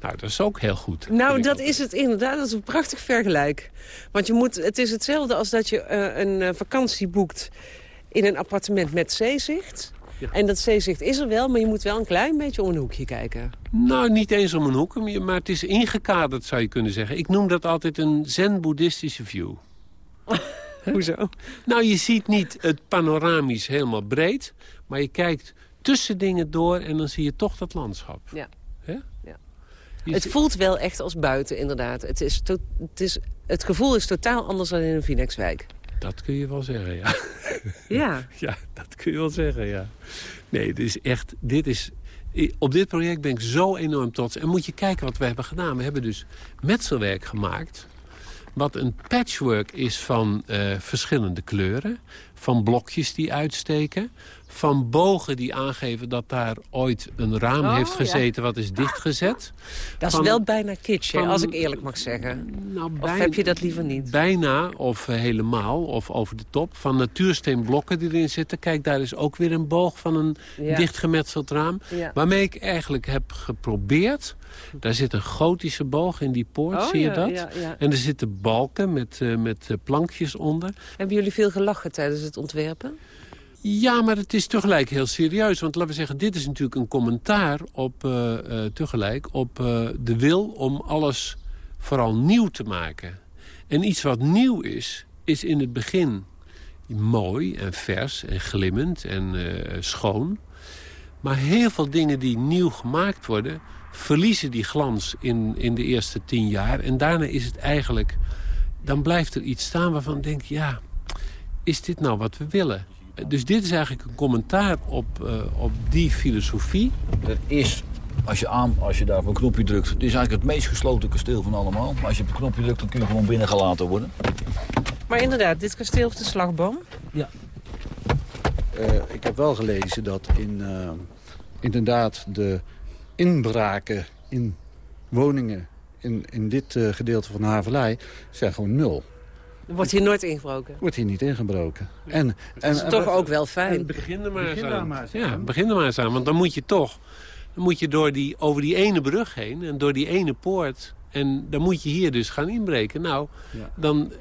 S6: Nou, dat is ook heel goed.
S14: Nou, dat is het inderdaad. Dat is een prachtig vergelijk. Want je moet, het is hetzelfde als dat je uh, een vakantie boekt in een appartement met zeezicht. Ja. En dat zeezicht is er wel, maar je moet wel een klein beetje om een hoekje kijken.
S6: Nou, niet eens om een hoek, maar het is ingekaderd, zou je kunnen zeggen. Ik noem dat altijd een zen-boeddhistische view.
S14: Hoezo?
S6: Nou, je ziet niet het panoramisch helemaal breed, maar je kijkt tussen dingen door en dan zie je toch dat landschap.
S14: Ja.
S6: He?
S14: ja. Het voelt wel echt als buiten, inderdaad. Het, is het, is, het gevoel is totaal anders dan in een Phoenixwijk.
S6: Dat kun je wel zeggen, ja.
S14: Ja?
S6: ja, dat kun je wel zeggen, ja. Nee, dit is echt... Dit is, op dit project ben ik zo enorm trots. En moet je kijken wat we hebben gedaan. We hebben dus metselwerk gemaakt... wat een patchwork is van uh, verschillende kleuren. Van blokjes die uitsteken van bogen die aangeven dat daar ooit een raam oh, heeft gezeten... Ja. wat is dichtgezet.
S14: Dat is
S6: van,
S14: wel bijna kitsch, van, als ik eerlijk mag zeggen.
S6: Nou,
S14: of bijna, heb je dat liever niet?
S6: Bijna, of uh, helemaal, of over de top. Van natuursteenblokken die erin zitten. Kijk, daar is ook weer een boog van een ja. dichtgemetseld raam.
S14: Ja.
S6: Waarmee ik eigenlijk heb geprobeerd... Daar zit een gotische boog in die poort,
S14: oh,
S6: zie je dat? En er zitten balken met, uh, met uh, plankjes onder.
S14: Hebben jullie veel gelachen tijdens het ontwerpen?
S6: Ja, maar het is tegelijk heel serieus. Want laten we zeggen, dit is natuurlijk een commentaar op, uh, uh, tegelijk op uh, de wil om alles vooral nieuw te maken. En iets wat nieuw is, is in het begin mooi en vers en glimmend en schoon. Maar heel veel dingen die nieuw gemaakt worden... verliezen die glans in, in de eerste tien jaar. En daarna is het eigenlijk... dan blijft er iets staan waarvan denk... ja, is dit nou wat we willen? Dus dit is eigenlijk een commentaar op, uh, op die filosofie.
S15: Het is, als je, aan, als je daar op een knopje drukt... het is eigenlijk het meest gesloten kasteel van allemaal. Maar als je op het knopje drukt, dan kun je gewoon binnengelaten worden.
S14: Maar inderdaad, dit kasteel heeft de slagboom?
S17: Ja. Uh, ik heb wel gelezen dat in, uh, inderdaad de inbraken in woningen... in, in dit gedeelte van de Havelij zijn gewoon nul.
S14: Wordt hier nooit ingebroken?
S17: Wordt hier niet ingebroken.
S14: En, en, dat is en, toch ook wel fijn.
S6: Begin er maar eens aan.
S17: Maar
S6: ja, begin er maar eens aan. Want dan moet je toch dan moet je door die, over die ene brug heen en door die ene poort. En dan moet je hier dus gaan inbreken. Nou, ja. dan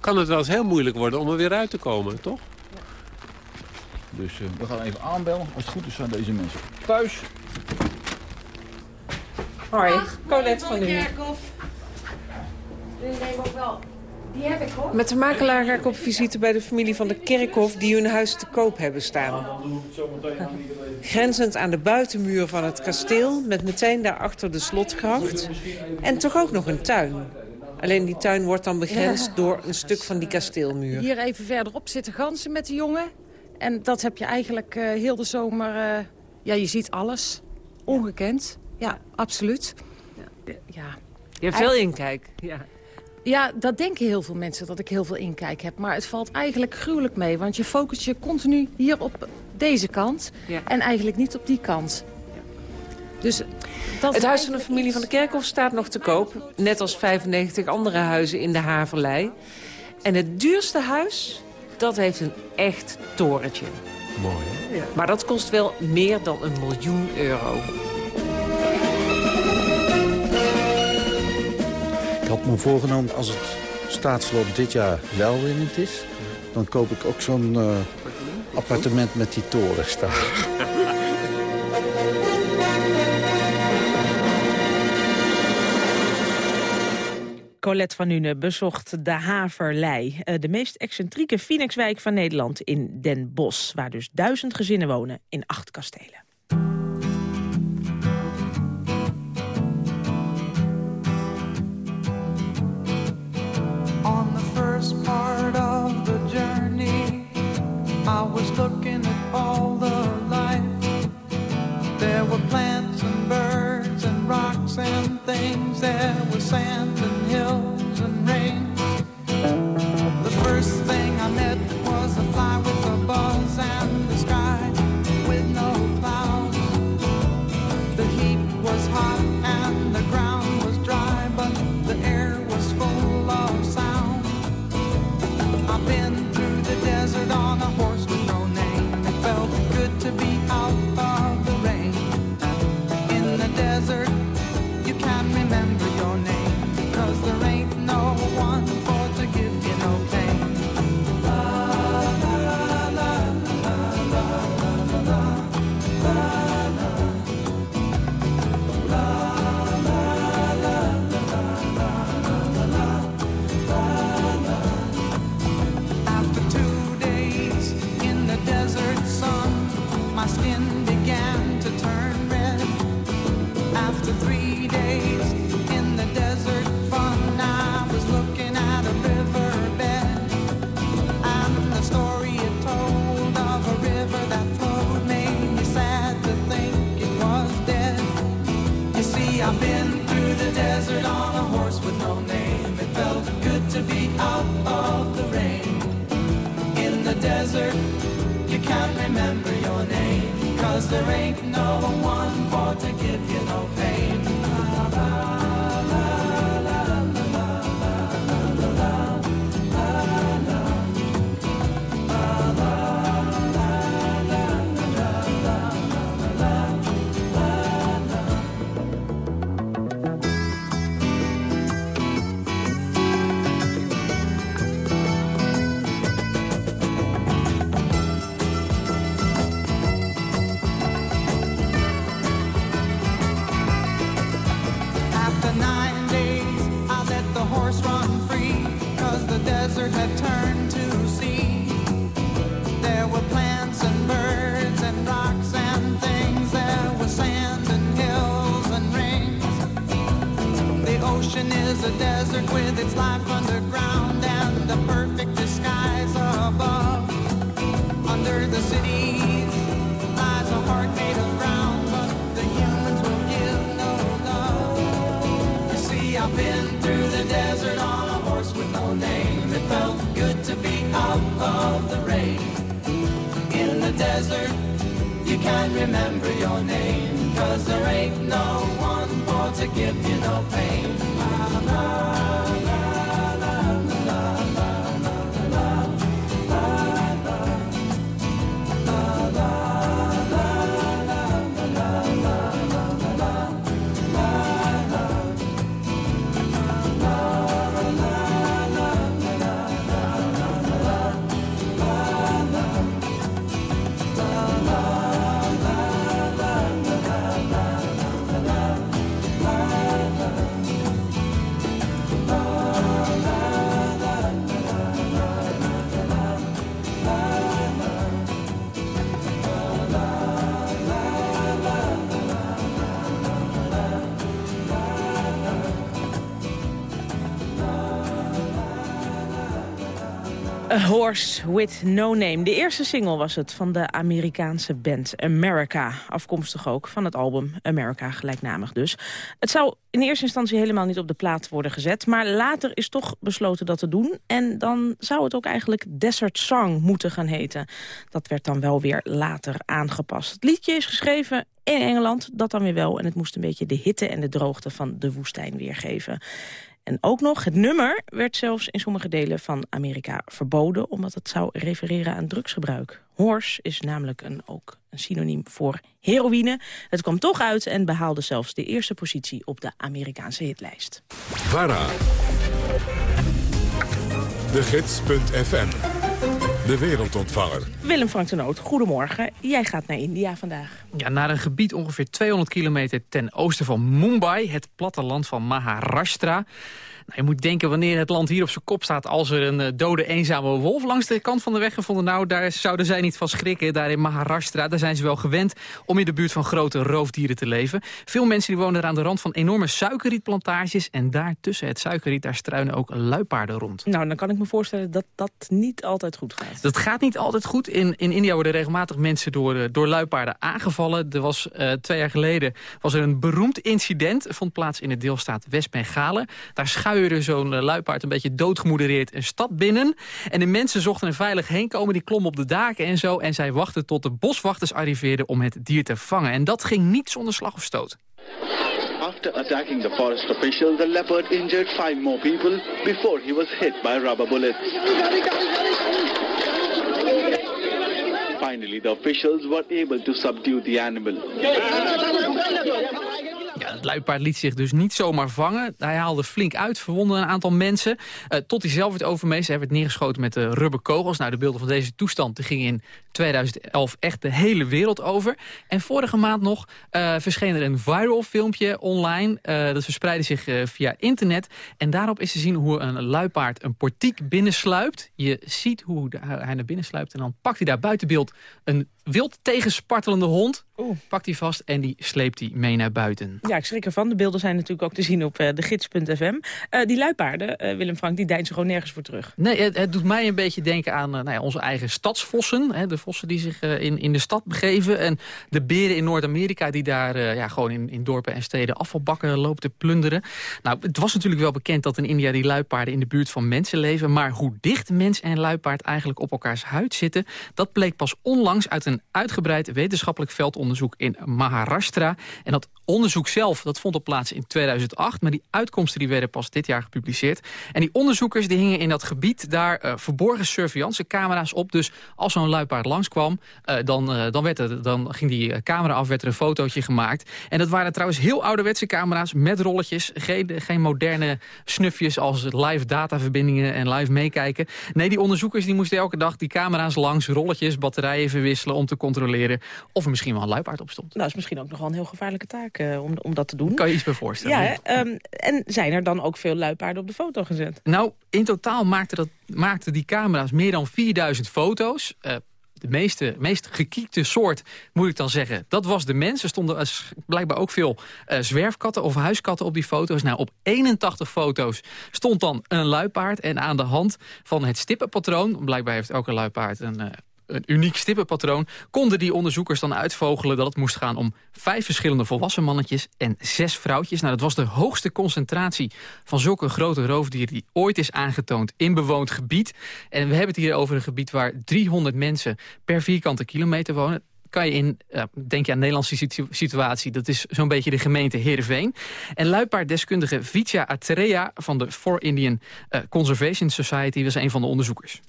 S6: kan het wel eens heel moeilijk worden om er weer uit te komen, toch?
S15: Ja. Dus uh, we gaan even aanbellen. Als het goed is zijn deze mensen thuis.
S14: Hoi, Colette van u.
S18: Jullie nemen ook wel Die heb ik hoor.
S14: Met de makelaar ga ik op visite bij de familie van de Kerkhof... die hun huis te koop hebben staan. Grenzend aan de buitenmuur van het kasteel... met meteen daarachter de slotgracht. En toch ook nog een tuin. Alleen die tuin wordt dan begrensd door een stuk van die kasteelmuur.
S18: Hier even verderop zitten ganzen met de jongen. En dat heb je eigenlijk eh, heel de zomer... eh, ja, je ziet alles. Ongekend. Ja, absoluut. Ja.
S14: Je hebt veel inkijk. Ja.
S18: Ja, dat denken heel veel mensen, dat ik heel veel inkijk heb. Maar het valt eigenlijk gruwelijk mee. Want je focust je continu hier op deze kant.
S14: Ja.
S18: En eigenlijk niet op die kant. Dus dat
S14: Het huis van de familie van de Kerkhof staat nog te koop. Net als 95 andere huizen in de Haverlei. En het duurste huis, dat heeft een echt torentje.
S5: Mooi, hè?
S14: Maar dat kost wel meer dan een miljoen euro.
S17: Had me voorgenomen, als het staatsslot dit jaar welwinnend is... dan koop ik ook zo'n eh, appartement met die toren staan.
S2: Colette van Nune bezocht de Haverlei, eh, de meest excentrieke Phoenixwijk van Nederland in Den Bosch, waar dus duizend gezinnen wonen in acht kastelen.
S19: I was looking at all the life. There were plants and birds and rocks and things. There was sand and hills and rain. The first thing I met was a fly with can't remember your name. Cause there ain't no one for to give you Horse with No Name.
S2: De eerste single was het van de Amerikaanse band America. Afkomstig ook van het album America, gelijknamig dus. Het zou in eerste instantie helemaal niet op de plaat worden gezet... maar later is toch besloten dat te doen. En dan zou het ook eigenlijk Desert Song moeten gaan heten. Dat werd dan wel weer later aangepast. Het liedje is geschreven in Engeland, dat dan weer wel. En het moest een beetje de hitte en de droogte van de woestijn weergeven. En ook nog, het nummer werd zelfs in sommige delen van Amerika verboden... omdat het zou refereren aan drugsgebruik. Horse is namelijk een, ook een synoniem voor heroïne. Het kwam toch uit en behaalde zelfs de eerste positie op de Amerikaanse hitlijst.
S1: VARA. De Gids.fm. De wereldontvanger.
S2: Willem Frank de Noot, goedemorgen. Jij gaat naar India vandaag.
S20: Naar een gebied ongeveer 200 kilometer ten oosten van Mumbai... het platteland van Maharashtra. Nou, je moet denken wanneer het land hier op zijn kop staat... als er een eh, dode eenzame wolf langs de kant van de weg gevonden... nou, daar zouden zij niet van schrikken. Daar in Maharashtra, daar zijn ze wel gewend... om in de buurt van grote roofdieren te leven. Veel mensen die wonen er aan de rand van enorme suikerrietplantages... en daar tussen het suikerriet, daar struinen ook luipaarden rond.
S2: Nou, dan kan ik me voorstellen dat dat niet altijd goed gaat.
S20: Dat gaat niet altijd goed. In, in India worden regelmatig mensen door, eh, door luipaarden aangevallen. Er was uh, twee jaar geleden was er een beroemd incident. vond plaats in de deelstaat West-Bengalen. Daar schuierde zo'n uh, luipaard een beetje doodgemodereerd een stad binnen. En de mensen zochten er veilig heen komen. Die klommen op de daken en zo. En zij wachten tot de boswachters arriveerden om het dier te vangen. En dat ging niet zonder slag of stoot.
S21: After attacking the forest official, the leopard injured five more people before he was hit by rubber bullets. Finally, the officials were able to subdue the animal.
S20: Het luipaard liet zich dus niet zomaar vangen. Hij haalde flink uit, verwondde een aantal mensen. Uh, tot hij zelf werd overmeesterd. Hij werd neergeschoten met de rubberkogels. Nou, de beelden van deze toestand die gingen in 2011 echt de hele wereld over. En vorige maand nog uh, verscheen er een viral filmpje online. Dat verspreidde zich via internet. En daarop is te zien hoe een luipaard een portiek binnensluipt. Je ziet hoe hij naar binnen sluipt. En dan pakt hij daar buiten beeld een wild tegenspartelende hond. Oeh. Pakt hij vast en die sleept hij mee naar buiten.
S2: Ja, ik schrik ervan. De beelden zijn natuurlijk ook te zien op uh, de gids.fm. Uh, die luipaarden, uh, Willem Frank, die deinzen gewoon nergens voor terug.
S20: Nee, het, het doet mij een beetje denken aan nou ja, onze eigen stadsvossen. Hè, de vossen die zich in, in de stad begeven. En de beren in Noord-Amerika die daar ja, gewoon in, in dorpen en steden afvalbakken lopen te plunderen. Nou, het was natuurlijk wel bekend dat in India die luipaarden in de buurt van mensen leven. Maar hoe dicht mens en luipaard eigenlijk op elkaars huid zitten... dat bleek pas onlangs uit een uitgebreid wetenschappelijk veldonderzoek in Maharashtra. En dat onderzoek zelf dat vond op plaats in 2008, maar die uitkomsten die werden pas dit jaar gepubliceerd. En die onderzoekers die hingen in dat gebied daar uh, verborgen surveillancecamera's op. Dus als zo'n luipaard langskwam, uh, dan, uh, dan, werd er, dan ging die camera af, werd er een fotootje gemaakt. En dat waren trouwens heel ouderwetse camera's met rolletjes. Geen, geen moderne snufjes als live dataverbindingen en live meekijken. Nee, die onderzoekers die moesten elke dag die camera's langs, rolletjes, batterijen verwisselen om te controleren of er misschien wel een luipaard op stond.
S2: Nou, dat is misschien ook nog wel een heel gevaarlijke taak uh, om, om dat te doen.
S20: Kan je iets bij voorstellen.
S2: Ja, um, en zijn er dan ook veel luipaarden op de foto gezet?
S20: Nou, in totaal maakten, dat, maakten die camera's meer dan 4000 foto's. Uh, de meeste, meest gekiekte soort, moet ik dan zeggen, dat was de mens. Er stonden blijkbaar ook veel uh, zwerfkatten of huiskatten op die foto's. Nou, op 81 foto's stond dan een luipaard. En aan de hand van het stippenpatroon, blijkbaar heeft elke luipaard een... Uh, een uniek stippenpatroon... konden die onderzoekers dan uitvogelen dat het moest gaan om vijf verschillende volwassen mannetjes en zes vrouwtjes. Nou, dat was de hoogste concentratie van zulke grote roofdieren die ooit is aangetoond in bewoond gebied. En we hebben het hier over een gebied waar 300 mensen per vierkante kilometer wonen kan je in, uh, denk je aan de Nederlandse situ situatie... dat is zo'n beetje de gemeente Heerenveen. En luipaarddeskundige Vitya Atreya van de For Indian uh, Conservation Society... was een van de onderzoekers.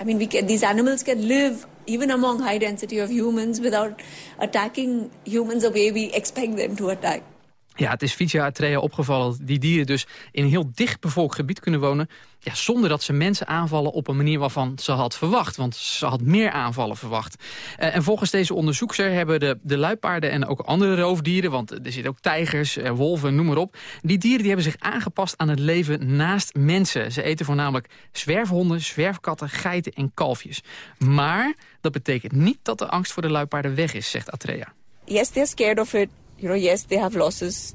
S22: I mean, can, these animals can live even among high density of humans without attacking humans the way we expect them to attack.
S20: Ja, het is Vitya Atreya opgevallen dat die dieren dus in een heel dicht bevolkt gebied kunnen wonen... Ja, zonder dat ze mensen aanvallen op een manier waarvan ze had verwacht. Want ze had meer aanvallen verwacht. Uh, en volgens deze onderzoekster hebben de, de luipaarden en ook andere roofdieren... want er zitten ook tijgers, uh, wolven, noem maar op... die dieren die hebben zich aangepast aan het leven naast mensen. Ze eten voornamelijk zwerfhonden, zwerfkatten, geiten en kalfjes. Maar dat betekent niet dat de angst voor de luipaarden weg is, zegt Atreya.
S22: Yes, they're scared of it. You know, yes, they have losses.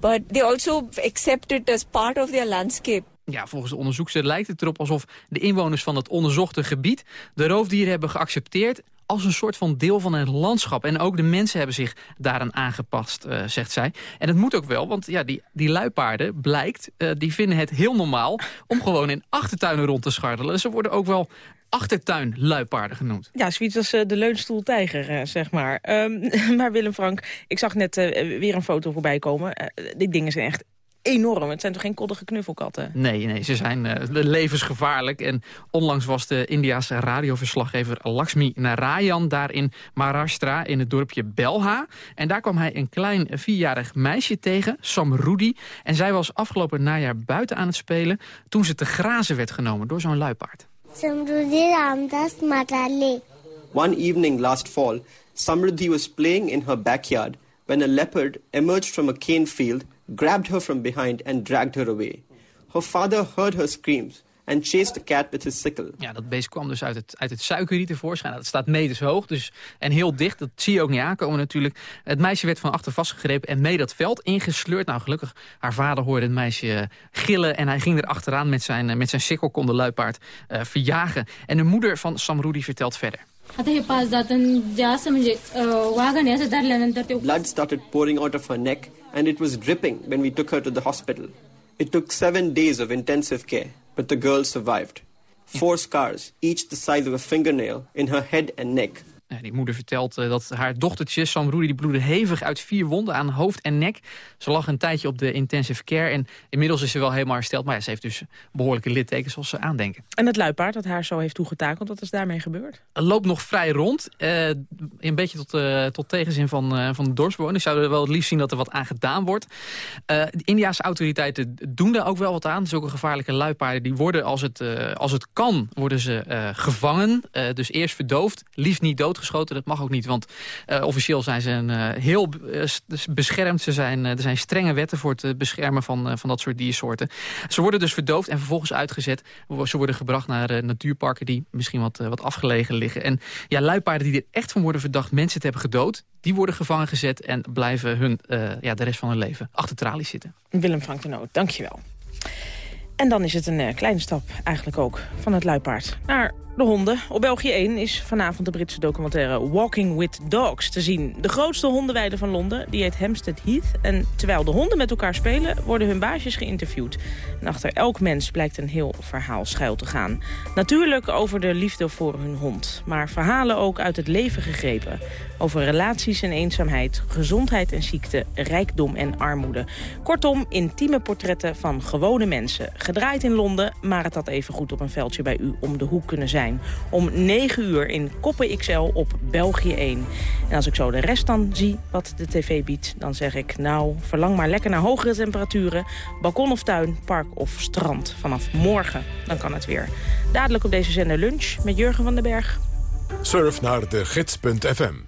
S22: But they also accept it as part of their landscape.
S20: Ja, volgens de onderzoekster lijkt het erop alsof de inwoners van het onderzochte gebied... de roofdieren hebben geaccepteerd als een soort van deel van het landschap. En ook de mensen hebben zich daaraan aangepast, uh, zegt zij. En dat moet ook wel, want ja, die, die luipaarden, blijkt... Uh, die vinden het heel normaal om gewoon in achtertuinen rond te scharrelen. Ze worden ook wel achtertuinluipaarden genoemd.
S2: Ja, zoiets als uh, de leunstoeltijger, uh, zeg maar. Um, maar Willem Frank, ik zag net uh, weer een foto voorbij komen. die dingen zijn echt enorm. Het zijn toch geen koddige knuffelkatten?
S20: Nee, nee ze zijn uh, levensgevaarlijk. En onlangs was de Indiase radioverslaggever Lakshmi Narayan... daar in Maharashtra, in het dorpje Belha. En daar kwam hij een klein vierjarig meisje tegen, Samrudi. En zij was afgelopen najaar buiten aan het spelen... toen ze te grazen werd genomen door zo'n luipaard.
S23: Samruddhi Ramdas Matale.
S24: One evening last fall, Samruddhi was playing in her backyard when a leopard emerged from a cane field, grabbed her from behind and dragged her away. Her father heard her screams and chased the cat with his sickle.
S20: Ja, dat beest kwam dus uit het, uit het suikerriet tevoorschijn. Dat staat meters hoog dus, en heel dicht. Dat zie je ook niet aankomen natuurlijk. Het meisje werd van achter vastgegrepen en mee dat veld ingesleurd. Nou, gelukkig, haar vader hoorde het meisje gillen... en hij ging er achteraan met zijn, met zijn sikkel, kon de luipaard uh, verjagen. En de moeder van Samrudi vertelt verder.
S24: Blood started pouring out of her neck and it was dripping when we took her to the hospital. It took seven days of intensive care, but the girl survived. Four scars, each the size of a fingernail, in her head and neck.
S20: Ja, die moeder vertelt uh, dat haar dochtertje Samroedi die bloedde hevig uit vier wonden aan hoofd en nek. Ze lag een tijdje op de intensive care en inmiddels is ze wel helemaal hersteld. Maar ja, ze heeft dus behoorlijke littekens zoals ze aandenken.
S2: En het luipaard dat haar zo heeft toegetakeld, wat is daarmee gebeurd?
S20: Het loopt nog vrij rond. Uh, een beetje tot, uh, tot tegenzin van, van de dorpsbewoners. Zouden wel het liefst zien dat er wat aan gedaan wordt. de Indiaanse autoriteiten doen daar ook wel wat aan. Zulke gevaarlijke luipaarden die worden als het, als het kan, worden ze gevangen. dus eerst verdoofd, liefst niet dood geschoten. Dat mag ook niet, want uh, officieel zijn ze een, uh, heel beschermd. Ze zijn, er zijn strenge wetten voor het beschermen van, van dat soort diersoorten. Ze worden dus verdoofd en vervolgens uitgezet. Ze worden gebracht naar natuurparken die misschien wat, wat afgelegen liggen. En ja, luipaarden die er echt van worden verdacht mensen te hebben gedood... die worden gevangen gezet en blijven hun, ja, de rest van hun leven achter tralies zitten.
S2: Willem Frank de Noot, dankjewel. En dan is het een kleine stap eigenlijk ook van het luipaard naar de honden. Op België 1 is vanavond de Britse documentaire Walking with Dogs te zien. De grootste hondenweide van Londen, die heet Hampstead Heath. En terwijl de honden met elkaar spelen, worden hun baasjes geïnterviewd. En achter elk mens blijkt een heel verhaal schuil te gaan. Natuurlijk over de liefde voor hun hond. Maar verhalen ook uit het leven gegrepen. Over relaties en eenzaamheid, gezondheid en ziekte, rijkdom en armoede. Kortom, intieme portretten van gewone mensen. Gedraaid in Londen, maar het had even goed op een veldje bij u om de hoek kunnen zijn. Om 9 uur in Koppen XL op België 1. En als ik zo de rest dan zie wat de tv biedt... dan zeg ik, nou, verlang maar lekker naar hogere temperaturen. Balkon of tuin, park of strand. Vanaf morgen, dan kan het weer. Dadelijk op deze zender lunch met Jurgen van den Berg.
S1: Surf naar de gids.fm.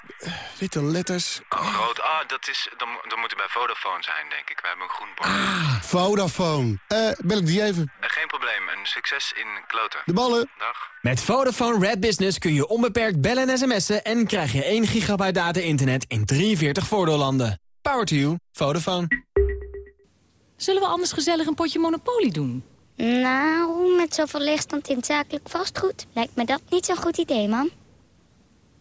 S25: witte letters.
S26: Oh, rood. Ah, dat, is, dan, dan moet het bij Vodafone zijn, denk ik. We hebben een groen bord.
S25: Ah, Vodafone. Eh, bel ik die even?
S26: Uh, geen probleem. Een succes in kloten.
S25: De ballen.
S26: Dag.
S27: Met Vodafone Red Business kun je onbeperkt bellen en sms'en... en krijg je 1 gigabyte data-internet in 43 voordeellanden. Power to you. Vodafone.
S28: Zullen we anders gezellig een potje Monopoly doen?
S23: Nou, met zoveel leegstand in zakelijk vastgoed... lijkt me dat niet zo'n goed idee, man.